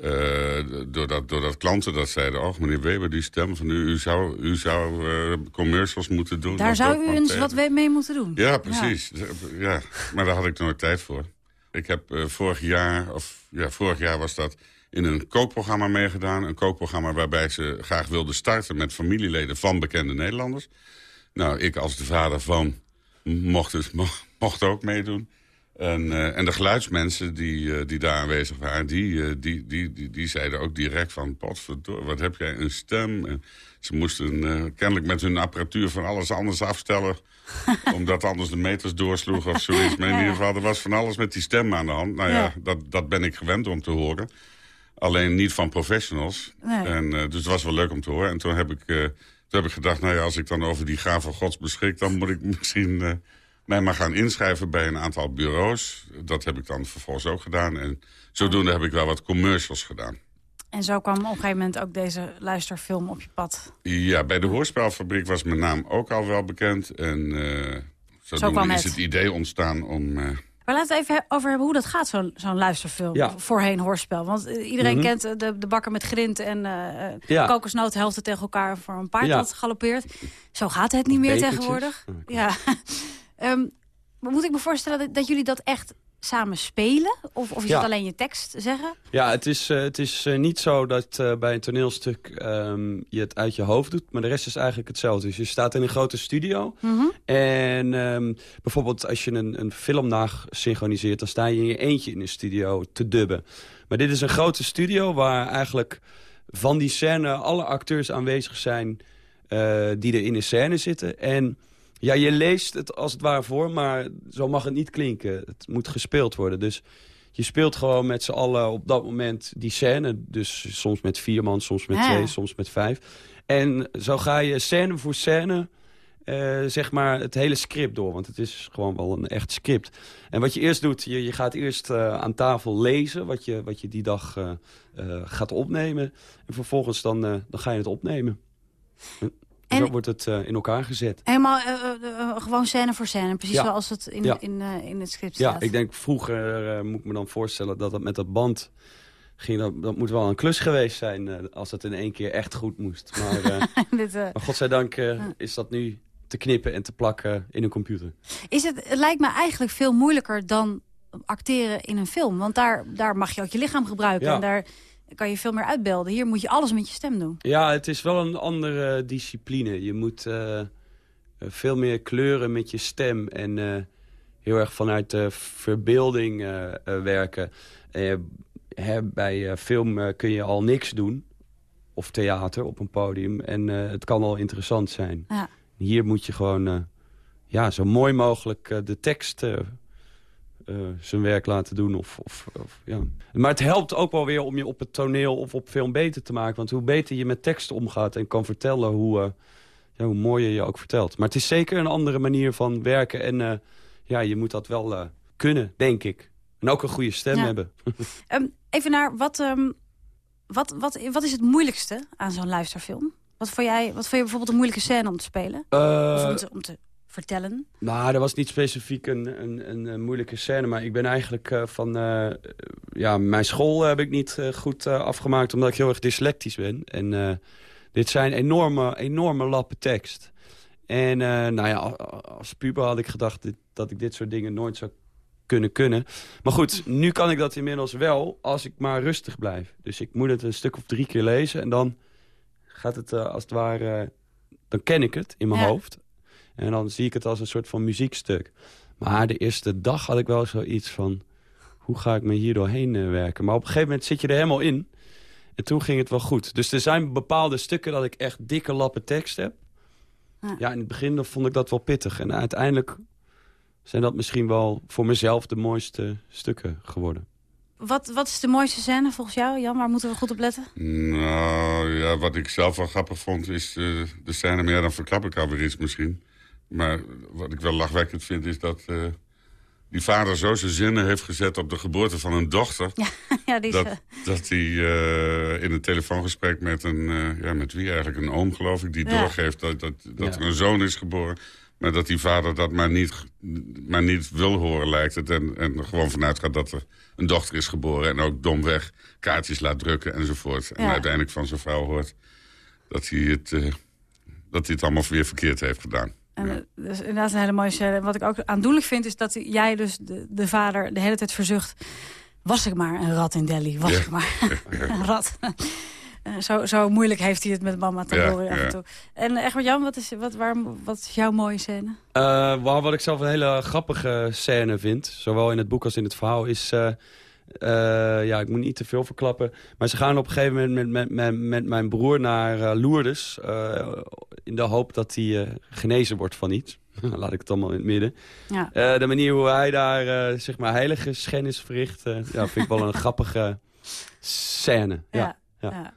Eh, doordat, doordat klanten dat zeiden... oh, meneer Weber, die stem van u... u zou, u zou eh, commercials moeten doen. Daar zou u eens wat mee moeten doen. Ja, precies. Ja. maar daar had ik nooit tijd voor. Ik heb eh, vorig jaar, of ja, vorig jaar was dat in een kookprogramma meegedaan. Een kookprogramma waarbij ze graag wilden starten met familieleden van bekende Nederlanders. Nou, ik als de vader van mocht, het, mocht ook meedoen. En, eh, en de geluidsmensen die, eh, die daar aanwezig waren, die, eh, die, die, die, die zeiden ook direct van... potverdorie, wat heb jij een stem? En ze moesten kennelijk met hun apparatuur van alles anders afstellen... omdat anders de meters doorsloegen of zoiets. Maar in ieder geval, er was van alles met die stem aan de hand. Nou ja, Ja. dat, dat ben ik gewend om te horen. Alleen niet van professionals. Nee. En, dus het was wel leuk om te horen. En toen heb ik, toen heb ik gedacht, nou ja, als ik dan over die gave gods beschik... dan moet ik misschien mij maar gaan inschrijven bij een aantal bureaus. Dat heb ik dan vervolgens ook gedaan. En zodoende heb ik wel wat commercials gedaan. En zo kwam op een gegeven moment ook deze luisterfilm op je pad. Ja, bij de Hoorspelfabriek was mijn naam ook al wel bekend. En eh zodoende kwam is het. idee ontstaan om... eh, Maar laten we het even over hebben hoe dat gaat, zo'n zo'n luisterfilm. Ja. Voorheen hoorspel. Want iedereen Mhm. kent eh, de, de bakker met grind en eh eh, Ja. kokosnoot helften tegen elkaar voor een paard Ja. dat galoppeert. Zo gaat het niet meer bekertjes. tegenwoordig. Ja. Ehm, moet ik me voorstellen dat, dat jullie dat echt samen spelen? Of, of is Ja. het alleen je tekst zeggen? Ja, het is, eh, het is eh, niet zo dat eh, bij een toneelstuk ehm, je het uit je hoofd doet. Maar de rest is eigenlijk hetzelfde. Dus je staat in een grote studio. Mhm. En ehm, bijvoorbeeld als je een, een film nasynchroniseert... dan sta je in je eentje in de studio te dubben. Maar dit is een grote studio waar eigenlijk van die scène... alle acteurs aanwezig zijn die er in de scène zitten. En ja, je leest het als het ware voor, maar zo mag het niet klinken. Het moet gespeeld worden. Dus je speelt gewoon met z'n allen op dat moment die scène. Dus soms met vier man, soms met Ah. twee, soms met vijf. En zo ga je scène voor scène, eh, zeg maar, het hele script door. Want het is gewoon wel een echt script. En wat je eerst doet, je, je gaat eerst eh, aan tafel lezen... wat je, wat je die dag eh, gaat opnemen. En vervolgens dan, dan ga je het opnemen. En, zo wordt het eh, in elkaar gezet. Helemaal eh, eh, gewoon scène voor scène. Precies Ja. zoals het in, Ja. in, in het script Ja, staat. ik denk vroeger, moet ik me dan voorstellen... dat het met dat band ging. Dat, dat moet wel een klus geweest zijn... als het in één keer echt goed moest. Maar, Dit, maar godzijdank is dat nu te knippen en te plakken in een computer. Is het, het lijkt me eigenlijk veel moeilijker dan acteren in een film. Want daar, daar mag je ook je lichaam gebruiken. Ja. En daar kan je veel meer uitbelden. Hier moet je alles met je stem doen. Ja, het is wel een andere discipline. Je moet eh, veel meer kleuren met je stem en eh, heel erg vanuit de verbeelding eh, werken. Hè, bij film kun je al niks doen, of theater op een podium. En het kan al interessant zijn. Ja. Hier moet je gewoon ja, zo mooi mogelijk de tekst eh, zijn werk laten doen. Of, of, of, ja. Maar het helpt ook wel weer om je op het toneel of op film beter te maken. Want hoe beter je met tekst omgaat en kan vertellen... hoe, eh, ja, hoe mooier je ook vertelt. Maar het is zeker een andere manier van werken. En eh, ja, je moet dat wel kunnen, denk ik. En ook een goede stem Ja. hebben. Ehm, even naar, wat, ehm, wat, wat, wat is het moeilijkste aan zo'n luisterfilm? Wat vond, jij, wat vond je bijvoorbeeld een moeilijke scène om te spelen? Of om te, om te vertellen? Nou, er was niet specifiek een, een, een, moeilijke scène. Maar ik ben eigenlijk eh, van... eh, ja, mijn school heb ik niet eh, goed afgemaakt... omdat ik heel erg dyslectisch ben. En dit zijn enorme, enorme lappen tekst. En nou ja, als puber had ik gedacht dat ik dit soort dingen nooit zou kunnen kunnen. Maar goed, nu kan ik dat inmiddels wel als ik maar rustig blijf. Dus ik moet het een stuk of drie keer lezen en dan gaat het als het ware... dan ken ik het in mijn ja. hoofd. En dan zie ik het als een soort van muziekstuk. Maar de eerste dag had ik wel zoiets van... hoe ga ik me hier doorheen uh, werken? Maar op een gegeven moment zit je er helemaal in. En toen ging het wel goed. Dus er zijn bepaalde stukken dat ik echt dikke lappen tekst heb. Ja, ja in het begin vond ik dat wel pittig. En uiteindelijk zijn dat misschien wel voor mezelf de mooiste stukken geworden. Wat, wat is de mooiste scène volgens jou, Jan? Waar moeten we goed op letten? Nou, ja, wat ik zelf wel grappig vond is uh, de scène... meer dan verklap ik alweer iets misschien. Maar wat ik wel lachwekkend vind is dat... Uh, die vader zo zijn zinnen heeft gezet op de geboorte van een dochter... Ja, ja, die dat, dat hij uh, in een telefoongesprek met een... ja, met wie eigenlijk? Een oom, geloof ik, die ja. doorgeeft dat, dat, dat er een zoon is geboren... Maar dat die vader dat maar niet, maar niet wil horen, lijkt het. En, en er gewoon vanuit gaat dat er een dochter is geboren. En ook domweg kaartjes laat drukken enzovoort. En uiteindelijk van zijn vrouw hoort dat hij het, uh, dat hij het allemaal weer verkeerd heeft gedaan. En, ja. Dus inderdaad een hele mooie scène. Wat ik ook aandoenlijk vind is dat jij dus de, de vader de hele tijd verzucht... was ik maar een rat in Delhi, was ja. ik maar een rat. Uh, zo, zo moeilijk heeft hij het met mama Tandoori ja, af en toe. En echt wat Jan, wat is, wat, waar, wat is jouw mooie scène? Uh, wat ik zelf een hele grappige scène vind, zowel in het boek als in het verhaal, is... Uh, ja, ik moet niet te veel verklappen. Maar ze gaan op een gegeven moment met, met, met, met mijn broer naar Lourdes... in de hoop dat hij genezen wordt van iets. Laat ik het allemaal in het midden. Ja. de manier hoe hij daar zeg maar heilige schennis verricht... ja, vind ik wel een grappige scène. ja. ja. ja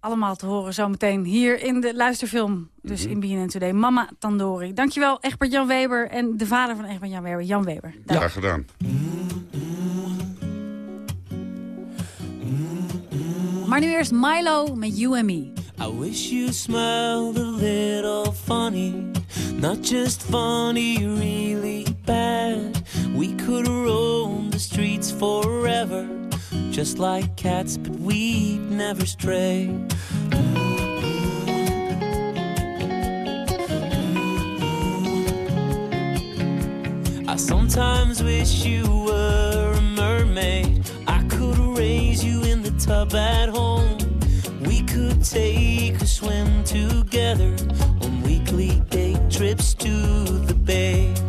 allemaal te horen zometeen hier in de luisterfilm. Dus mm -hmm. in BNN Today. Mama Tandori. Dankjewel Egbert Jan Weber en de vader van Egbert Jan Weber, Jan Weber. Dank. Ja, gedaan. Maar nu eerst Milo met You and Me. I wish you smiled a little funny. Not just funny, really bad. We could roam the streets forever. Just like cats, but we'd never stray. I sometimes wish you were in at home. We could take a swim together on weekly day trips to the bay.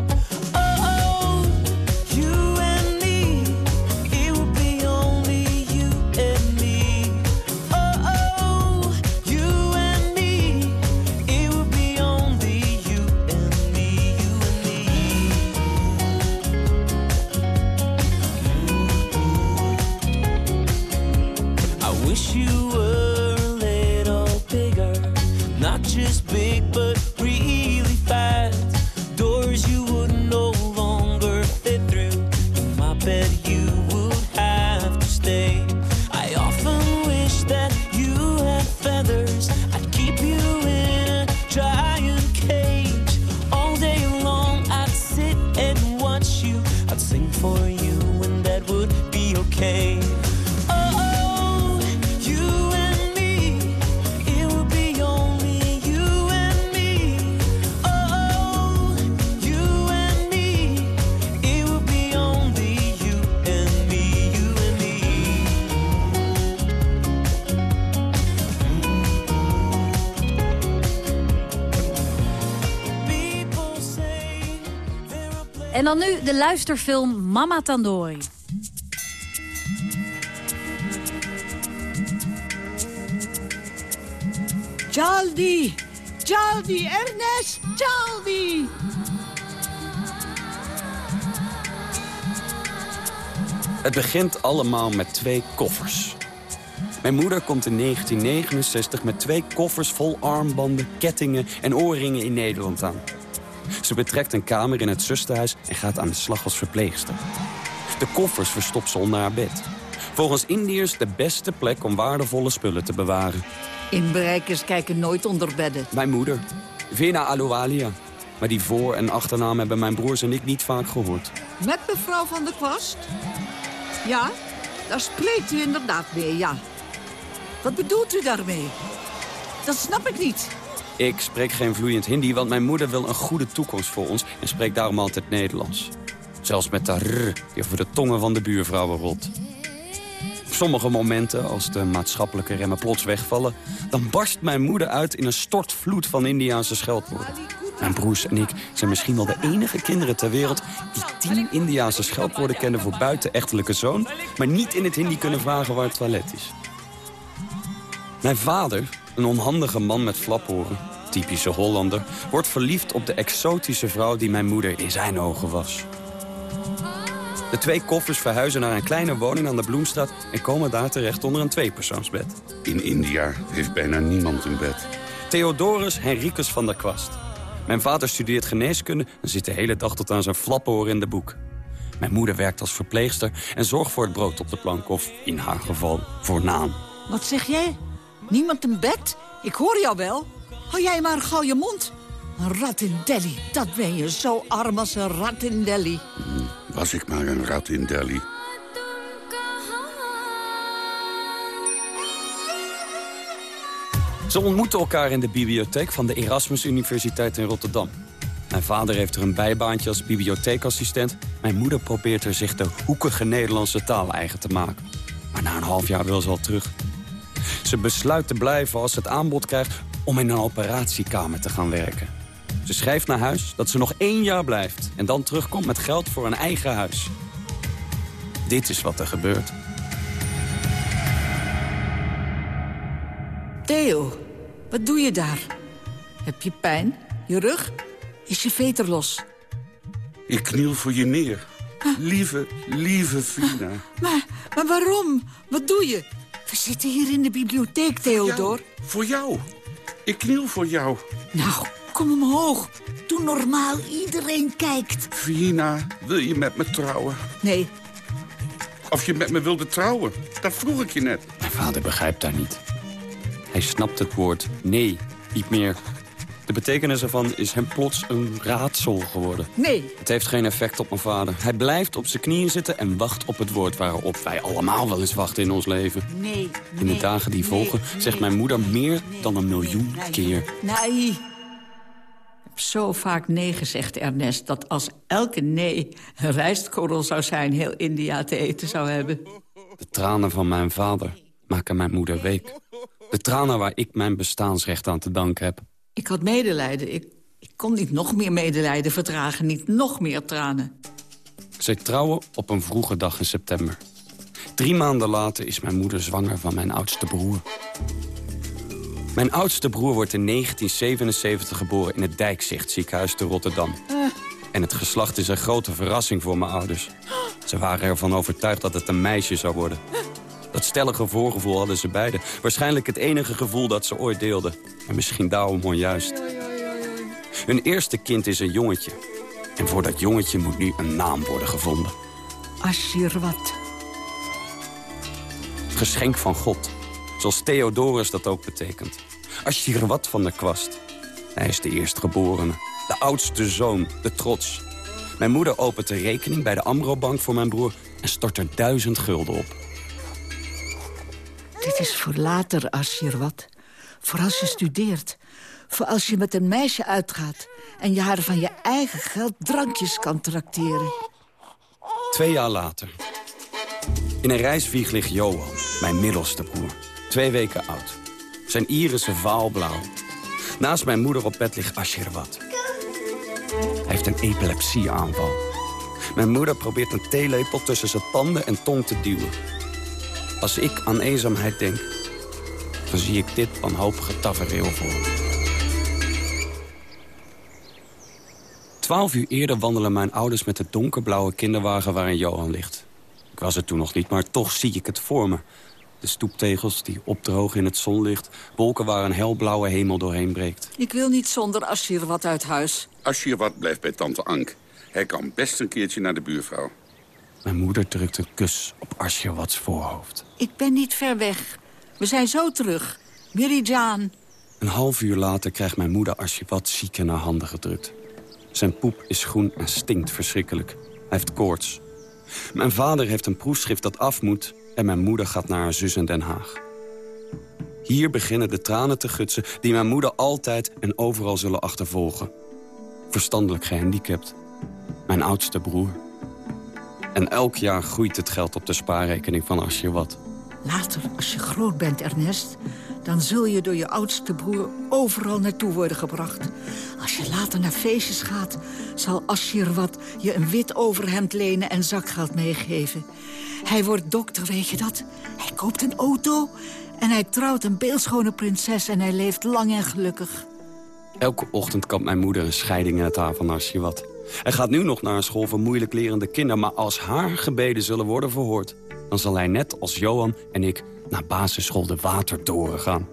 Dan nu de luisterfilm Mama Tandori. Jaldi! Jaldi, Ernest! Jaldi! Het begint allemaal met twee koffers. Mijn moeder komt in 1969 met twee koffers vol armbanden, kettingen en oorringen in Nederland aan. Ze betrekt een kamer in het zusterhuis en gaat aan de slag als verpleegster. De koffers verstopt ze onder haar bed. Volgens Indiërs de beste plek om waardevolle spullen te bewaren. Inbrekers kijken nooit onder bedden. Mijn moeder, Vena Aluwalia. Maar die voor- en achternaam hebben mijn broers en ik niet vaak gehoord. Met mevrouw van der Kwast? Ja, daar spreekt u inderdaad mee, ja. Wat bedoelt u daarmee? Dat snap ik niet. Ik spreek geen vloeiend Hindi, want mijn moeder wil een goede toekomst voor ons... en spreekt daarom altijd Nederlands. Zelfs met de rr die over de tongen van de buurvrouwen rolt. Op sommige momenten, als de maatschappelijke remmen plots wegvallen... dan barst mijn moeder uit in een stortvloed van Indiaanse scheldwoorden. Mijn broers en ik zijn misschien wel de enige kinderen ter wereld... die tien Indiaanse scheldwoorden kennen voor buitenechtelijke zoon... maar niet in het Hindi kunnen vragen waar het toilet is. Mijn vader, een onhandige man met flaporen, typische Hollander... wordt verliefd op de exotische vrouw die mijn moeder in zijn ogen was. De twee koffers verhuizen naar een kleine woning aan de Bloemstraat... en komen daar terecht onder een tweepersoonsbed. In India heeft bijna niemand een bed. Theodorus Henricus van der Kwast. Mijn vader studeert geneeskunde en zit de hele dag tot aan zijn flapporen in de boek. Mijn moeder werkt als verpleegster en zorgt voor het brood op de plank... of in haar geval voor naam. Wat zeg jij? Niemand een bed? Ik hoor jou wel. Hou jij maar gauw je mond. Een rat in Delhi, dat ben je zo arm als een rat in Delhi. Was ik maar een rat in Delhi. Ze ontmoeten elkaar in de bibliotheek van de Erasmus Universiteit in Rotterdam. Mijn vader heeft er een bijbaantje als bibliotheekassistent. Mijn moeder probeert er zich de hoekige Nederlandse taal eigen te maken. Maar na een half jaar wil ze al terug. Ze besluit te blijven als ze het aanbod krijgt om in een operatiekamer te gaan werken. Ze schrijft naar huis dat ze nog één jaar blijft... en dan terugkomt met geld voor een eigen huis. Dit is wat er gebeurt. Theo, wat doe je daar? Heb je pijn? Je rug? Is je veter los? Ik kniel voor je neer. Lieve, lieve Fina. Maar, maar waarom? Wat doe je? We zitten hier in de bibliotheek, Theodor. Voor jou. Ik kniel voor jou. Nou, kom omhoog. Doe normaal, iedereen kijkt. Fina, wil je met me trouwen? Nee. Of je met me wilde trouwen? Dat vroeg ik je net. Mijn vader begrijpt daar niet. Hij snapt het woord nee niet meer. De betekenis ervan is hem plots een raadsel geworden. Nee. Het heeft geen effect op mijn vader. Hij blijft op zijn knieën zitten en wacht op het woord waarop wij allemaal wel eens wachten in ons leven. Nee, In de dagen die volgen zegt mijn moeder meer dan een miljoen keer. Nee. Ik heb zo vaak nee gezegd, Ernest... dat als elke nee een rijstkorrel zou zijn... heel India te eten zou hebben. De tranen van mijn vader maken mijn moeder week. De tranen waar ik mijn bestaansrecht aan te danken heb. Ik had medelijden. Ik, ik kon niet nog meer medelijden verdragen. Niet nog meer tranen. Zij trouwen op een vroege dag in september. Drie maanden later is mijn moeder zwanger van mijn oudste broer. Mijn oudste broer wordt in 1977 geboren in het Dijkzicht ziekenhuis te Rotterdam. En het geslacht is een grote verrassing voor mijn ouders. Ze waren ervan overtuigd dat het een meisje zou worden. Dat stellige voorgevoel hadden ze beiden. Waarschijnlijk het enige gevoel dat ze ooit deelden. En misschien daarom onjuist. Hun eerste kind is een jongetje. En voor dat jongetje moet nu een naam worden gevonden. Ashirwat. Geschenk van God. Zoals Theodorus dat ook betekent. Ashirwat van der Kwast. Hij is de eerstgeborene. De oudste zoon. De trots. Mijn moeder opent de rekening bij de Amro-bank voor mijn broer... en stort er duizend gulden op. Dit is voor later, Ashirwat. Voor als je studeert. Voor als je met een meisje uitgaat... en je haar van je eigen geld drankjes kan trakteren. Twee jaar later. In een reiswieg ligt Johan, mijn middelste broer. Twee weken oud. Zijn irissen vaalblauw. Naast mijn moeder op bed ligt Ashirwat. Hij heeft een epilepsieaanval. Mijn moeder probeert een theelepel tussen zijn tanden en tong te duwen. Als ik aan eenzaamheid denk, dan zie ik dit wanhopige tafereel voor me. Twaalf uur eerder wandelen mijn ouders met de donkerblauwe kinderwagen waarin Johan ligt. Ik was er toen nog niet, maar toch zie ik het voor me. De stoeptegels die opdrogen in het zonlicht. Wolken waar een helblauwe hemel doorheen breekt. Ik wil niet zonder Ashirwat uit huis. Ashirwat blijft bij tante Ank. Hij kan best een keertje naar de buurvrouw. Mijn moeder drukt een kus op Ashirwats voorhoofd. Ik ben niet ver weg. We zijn zo terug. Mirijan. Een half uur later krijgt mijn moeder Ashirwat ziek in haar handen gedrukt. Zijn poep is groen en stinkt verschrikkelijk. Hij heeft koorts. Mijn vader heeft een proefschrift dat af moet... en mijn moeder gaat naar haar zus in Den Haag. Hier beginnen de tranen te gutsen die mijn moeder altijd en overal zullen achtervolgen. Verstandelijk gehandicapt. Mijn oudste broer. En elk jaar groeit het geld op de spaarrekening van Asje wat. Later, als je groot bent, Ernest... dan zul je door je oudste broer overal naartoe worden gebracht. Als je later naar feestjes gaat... zal wat je een wit overhemd lenen en zakgeld meegeven. Hij wordt dokter, weet je dat? Hij koopt een auto en hij trouwt een beeldschone prinses... en hij leeft lang en gelukkig. Elke ochtend kampt mijn moeder een scheiding in het haar van Asjewat. Hij gaat nu nog naar een school voor moeilijk lerende kinderen... maar als haar gebeden zullen worden verhoord... dan zal hij net als Johan en ik naar basisschool de Watertoren gaan.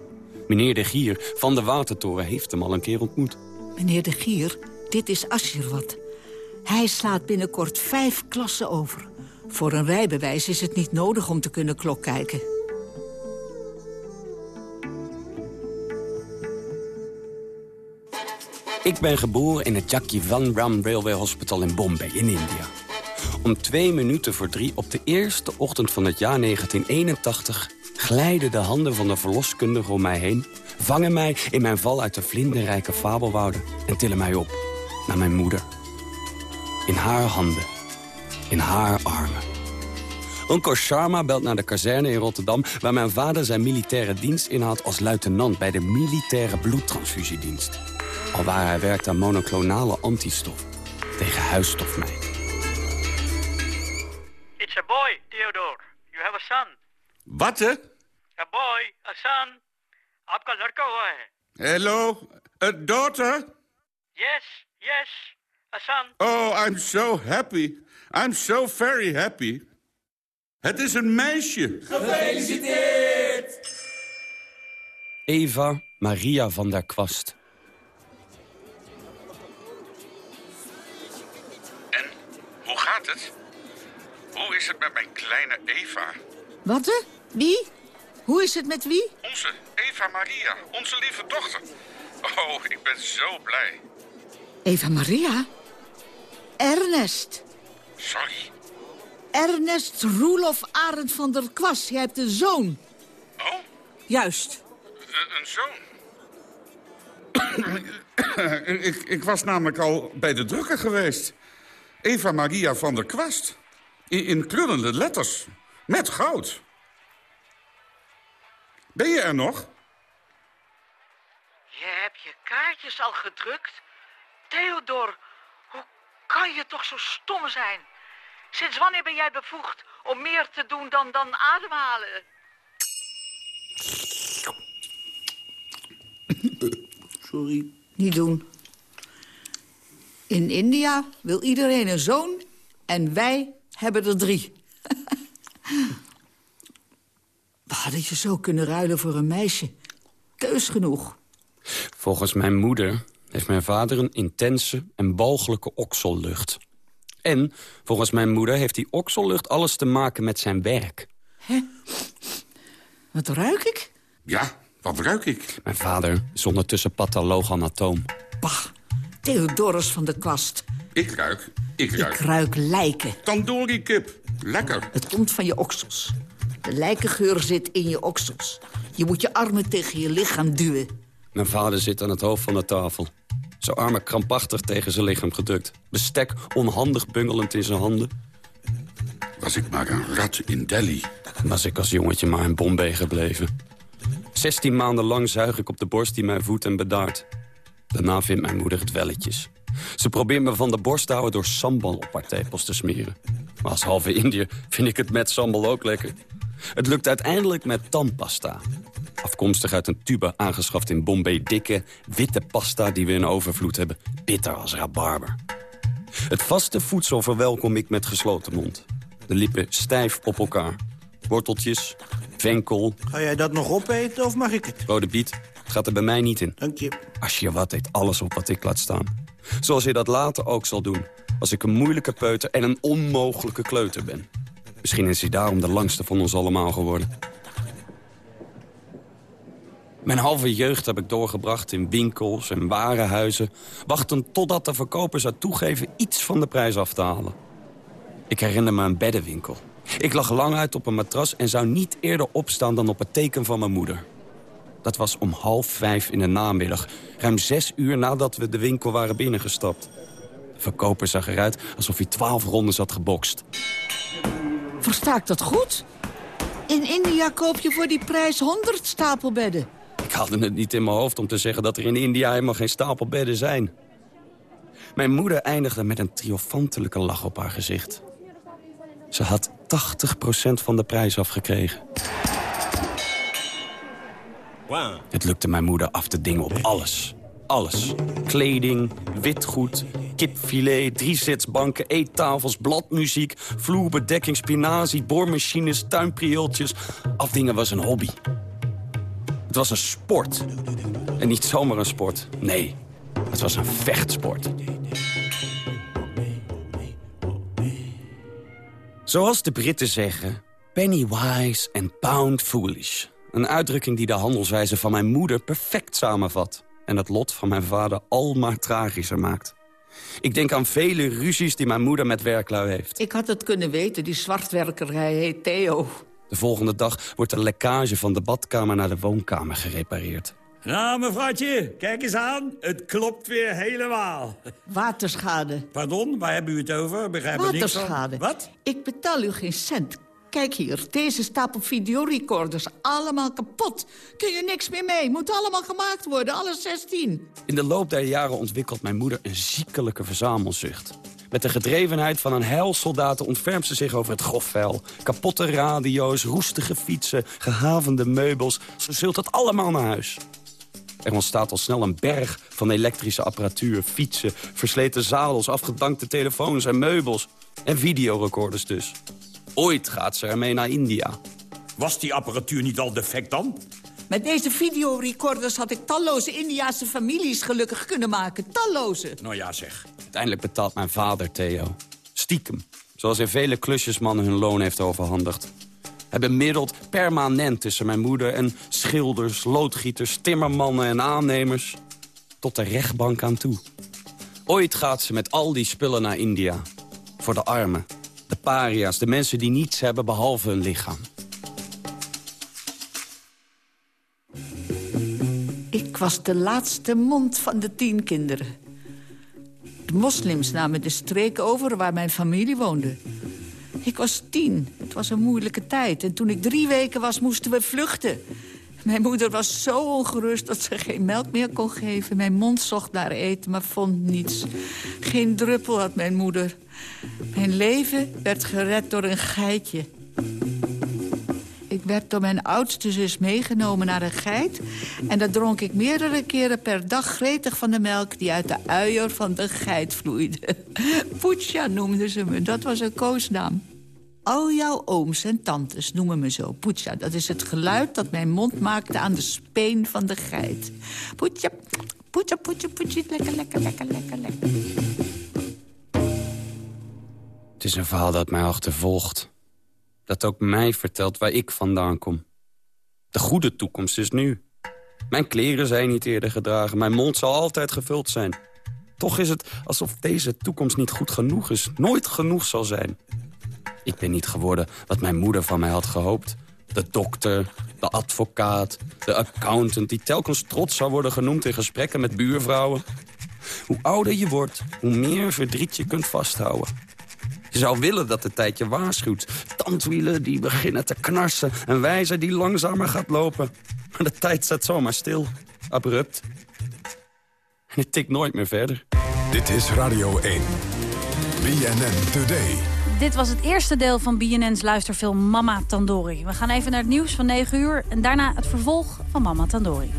Meneer de Gier van de Watertoren heeft hem al een keer ontmoet. Meneer de Gier, dit is Asjewat. Hij slaat binnenkort vijf klassen over. Voor een rijbewijs is het niet nodig om te kunnen klok Ik ben geboren in het Van Ram Railway Hospital in Bombay, in India. Om twee minuten voor drie op de eerste ochtend van het jaar 1981... glijden de handen van de verloskundige om mij heen... vangen mij in mijn val uit de vlinderrijke fabelwouden... en tillen mij op naar mijn moeder. In haar handen, in haar armen. Onkel Sharma belt naar de kazerne in Rotterdam... waar mijn vader zijn militaire dienst inhoudt als luitenant... bij de militaire bloedtransfusiedienst. Alwaar hij werkt aan monoclonale antistof tegen huisstofmijt. It's a boy, Theodore. You have a son. Wat, hè? A boy, a son. Aapka ladka hua. Hello, a daughter? Yes, yes, a son. Oh, I'm so happy. I'm so very happy. Het is een meisje. Gefeliciteerd! Eva Maria van der Kwast gaat het? Hoe is het met mijn kleine Eva? Wat? Wie? Hoe is het met wie? Onze Eva Maria, onze lieve dochter. Oh, ik ben zo blij. Eva Maria? Ernest. Sorry? Ernest Roelof Arend van der Kwas. Jij hebt een zoon. Oh? Juist. een zoon? ik, ik was namelijk al bij de drukker geweest. Eva Maria van der Kwast. In, in krullende letters. Met goud. Ben je er nog? Je hebt je kaartjes al gedrukt? Theodor, hoe kan je toch zo stom zijn? Sinds wanneer ben jij bevoegd om meer te doen dan, dan ademhalen? Sorry. Niet doen. In India wil iedereen een zoon en wij hebben er drie. We hadden je zo kunnen ruilen voor een meisje. Keus genoeg. Volgens mijn moeder heeft mijn vader een intense en balgelijke oksellucht. En volgens mijn moeder heeft die oksellucht alles te maken met zijn werk. Hè? Wat ruik ik? Ja, wat ruik ik? Mijn vader is ondertussen patholoog-anatoom. Bah, Theodorus van de Kwast. Ik ruik, ik ruik. Ik ruik lijken. Tandoori kip, lekker. Het komt van je oksels. De lijkengeur zit in je oksels. Je moet je armen tegen je lichaam duwen. Mijn vader zit aan het hoofd van de tafel. Zijn armen krampachtig tegen zijn lichaam gedrukt. Bestek onhandig bungelend in zijn handen. Was ik maar een rat in Delhi. Was ik als jongetje maar in Bombay gebleven. Zestien maanden lang zuig ik op de borst die mij voedt en bedaart. Daarna vindt mijn moeder het welletjes. Ze probeert me van de borst te houden door sambal op haar tepels te smeren. Maar als halve Indiër vind ik het met sambal ook lekker. Het lukt uiteindelijk met tandpasta. Afkomstig uit een tube aangeschaft in Bombay. Dikke, witte pasta die we in overvloed hebben. Bitter als rabarber. Het vaste voedsel verwelkom ik met gesloten mond. De lippen stijf op elkaar. Worteltjes, venkel. Ga jij dat nog opeten of mag ik het? Rode biet, gaat er bij mij niet in. Dank je. Als je wat eet alles op wat ik laat staan. Zoals je dat later ook zal doen. Als ik een moeilijke peuter en een onmogelijke kleuter ben. Misschien is hij daarom de langste van ons allemaal geworden. Mijn halve jeugd heb ik doorgebracht in winkels en warenhuizen... wachtend totdat de verkoper zou toegeven iets van de prijs af te halen. Ik herinner me een beddenwinkel. Ik lag lang uit op een matras en zou niet eerder opstaan dan op het teken van mijn moeder. Dat was om half vijf in de namiddag. Ruim zes uur nadat we de winkel waren binnengestapt. De verkoper zag eruit alsof hij twaalf rondes had gebokst. Versta ik dat goed? In India koop je voor die prijs 100 stapelbedden. Ik haalde het niet in mijn hoofd om te zeggen dat er in India helemaal geen stapelbedden zijn. Mijn moeder eindigde met een triomfantelijke lach op haar gezicht. Ze had 80% van de prijs afgekregen. Het lukte mijn moeder af te dingen op alles. Alles. Kleding, witgoed, kipfilet, driezitsbanken, eettafels, bladmuziek... vloerbedekking, spinazie, boormachines, tuinprieeltjes. Afdingen was een hobby. Het was een sport. En niet zomaar een sport. Nee, het was een vechtsport. Zoals de Britten zeggen, penny wise and pound foolish. Een uitdrukking die de handelswijze van mijn moeder perfect samenvat. En het lot van mijn vader al maar tragischer maakt. Ik denk aan vele ruzies die mijn moeder met werklui heeft. Ik had het kunnen weten, die zwartwerker, hij heet Theo. De volgende dag wordt de lekkage van de badkamer naar de woonkamer gerepareerd. Nou, mevrouwtje, kijk eens aan. Het klopt weer helemaal. Waterschade. Pardon, waar hebben u het over? Begrijp ik niks van. Waterschade. Wat? Ik betaal u geen cent. Kijk hier, deze stapel videorecorders, allemaal kapot. Kun je niks meer mee, moet allemaal gemaakt worden, alle 16. In de loop der jaren ontwikkelt mijn moeder een ziekelijke verzamelzucht. Met de gedrevenheid van een heilsoldaten ontfermt ze zich over het grofvuil. Kapotte radio's, roestige fietsen, gehavende meubels. Ze zult het allemaal naar huis. Er ontstaat al snel een berg van elektrische apparatuur, fietsen... versleten zadels, afgedankte telefoons en meubels. En videorecorders dus. Ooit gaat ze ermee naar India. Was die apparatuur niet al defect dan? Met deze videorecorders had ik talloze Indiaanse families gelukkig kunnen maken. Talloze. Nou ja, zeg. Uiteindelijk betaalt mijn vader Theo. Stiekem. Zoals hij vele klusjesmannen hun loon heeft overhandigd. Hij bemiddelt permanent tussen mijn moeder en schilders, loodgieters, timmermannen en aannemers. Tot de rechtbank aan toe. Ooit gaat ze met al die spullen naar India. Voor de armen, de paria's, de mensen die niets hebben behalve hun lichaam. Ik was de laatste mond van de tien kinderen. De moslims namen de streek over waar mijn familie woonde. Ik was tien. Het was een moeilijke tijd. En toen ik drie weken was, moesten we vluchten. Mijn moeder was zo ongerust dat ze geen melk meer kon geven. Mijn mond zocht naar eten, maar vond niets. Geen druppel had mijn moeder. Mijn leven werd gered door een geitje. Ik werd door mijn oudste zus meegenomen naar een geit... en daar dronk ik meerdere keren per dag gretig van de melk... die uit de uier van de geit vloeide. Poetsja noemden ze me, dat was een koosnaam. Al jouw ooms en tantes noemen me zo. Poetsja, dat is het geluid dat mijn mond maakte aan de speen van de geit. Poetsja, poetsja, poetsja, poetsja, lekker, lekker, lekker, lekker, lekker. Het is een verhaal dat mij achtervolgt. Dat ook mij vertelt waar ik vandaan kom. De goede toekomst is nu. Mijn kleren zijn niet eerder gedragen. Mijn mond zal altijd gevuld zijn. Toch is het alsof deze toekomst niet goed genoeg is. Nooit genoeg zal zijn. Ik ben niet geworden wat mijn moeder van mij had gehoopt. De dokter, de advocaat, de accountant... die telkens trots zou worden genoemd in gesprekken met buurvrouwen. Hoe ouder je wordt, hoe meer verdriet je kunt vasthouden. Je zou willen dat de tijd je waarschuwt. Tandwielen die beginnen te knarsen. Een wijzer die langzamer gaat lopen. Maar de tijd staat zomaar stil. Abrupt. En het tikt nooit meer verder. Dit is Radio 1. BNN Today. Dit was het eerste deel van BNN's luisterfilm Mama Tandori. We gaan even naar het nieuws van 9 uur en daarna het vervolg van Mama Tandori.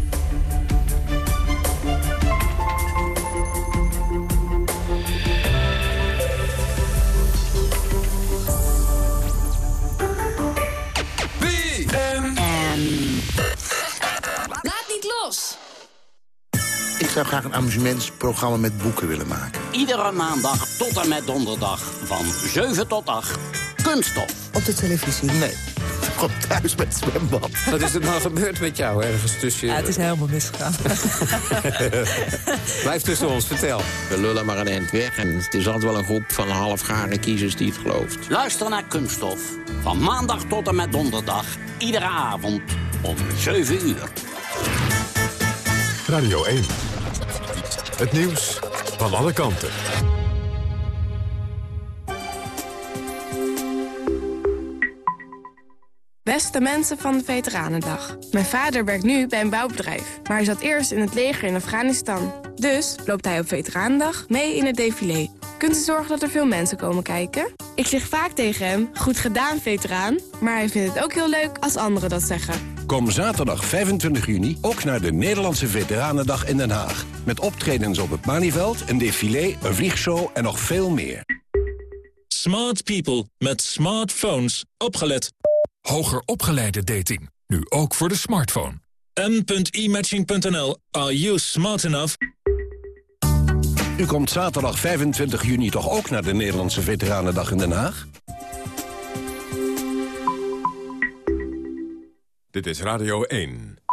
Ik zou graag een amusementsprogramma met boeken willen maken. Iedere maandag tot en met donderdag van 7 tot 8. Kunststof. Op de televisie? Nee. Gewoon thuis met zwembad. Wat is er nou gebeurd met jou ergens tussen... Ja, het is helemaal misgegaan. Blijf tussen ons, vertel. We lullen maar een eind weg en het is altijd wel een groep van halfgare kiezers die het gelooft. Luister naar Kunststof. Van maandag tot en met donderdag. Iedere avond om 7 uur. Radio 1. Het nieuws van alle kanten. Beste mensen van de Veteranendag. Mijn vader werkt nu bij een bouwbedrijf, maar hij zat eerst in het leger in Afghanistan. Dus loopt hij op Veteranendag mee in het défilé. Kunt u zorgen dat er veel mensen komen kijken? Ik zeg vaak tegen hem, goed gedaan veteraan, maar hij vindt het ook heel leuk als anderen dat zeggen. Kom zaterdag 25 juni ook naar de Nederlandse Veteranendag in Den Haag. Met optredens op het Malieveld, een défilé, een vliegshow en nog veel meer. Smart people met smartphones. Opgelet. Hoger opgeleide dating. Nu ook voor de smartphone. m.imatching.nl. Are you smart enough? U komt zaterdag 25 juni toch ook naar de Nederlandse Veteranendag in Den Haag? Dit is Radio 1.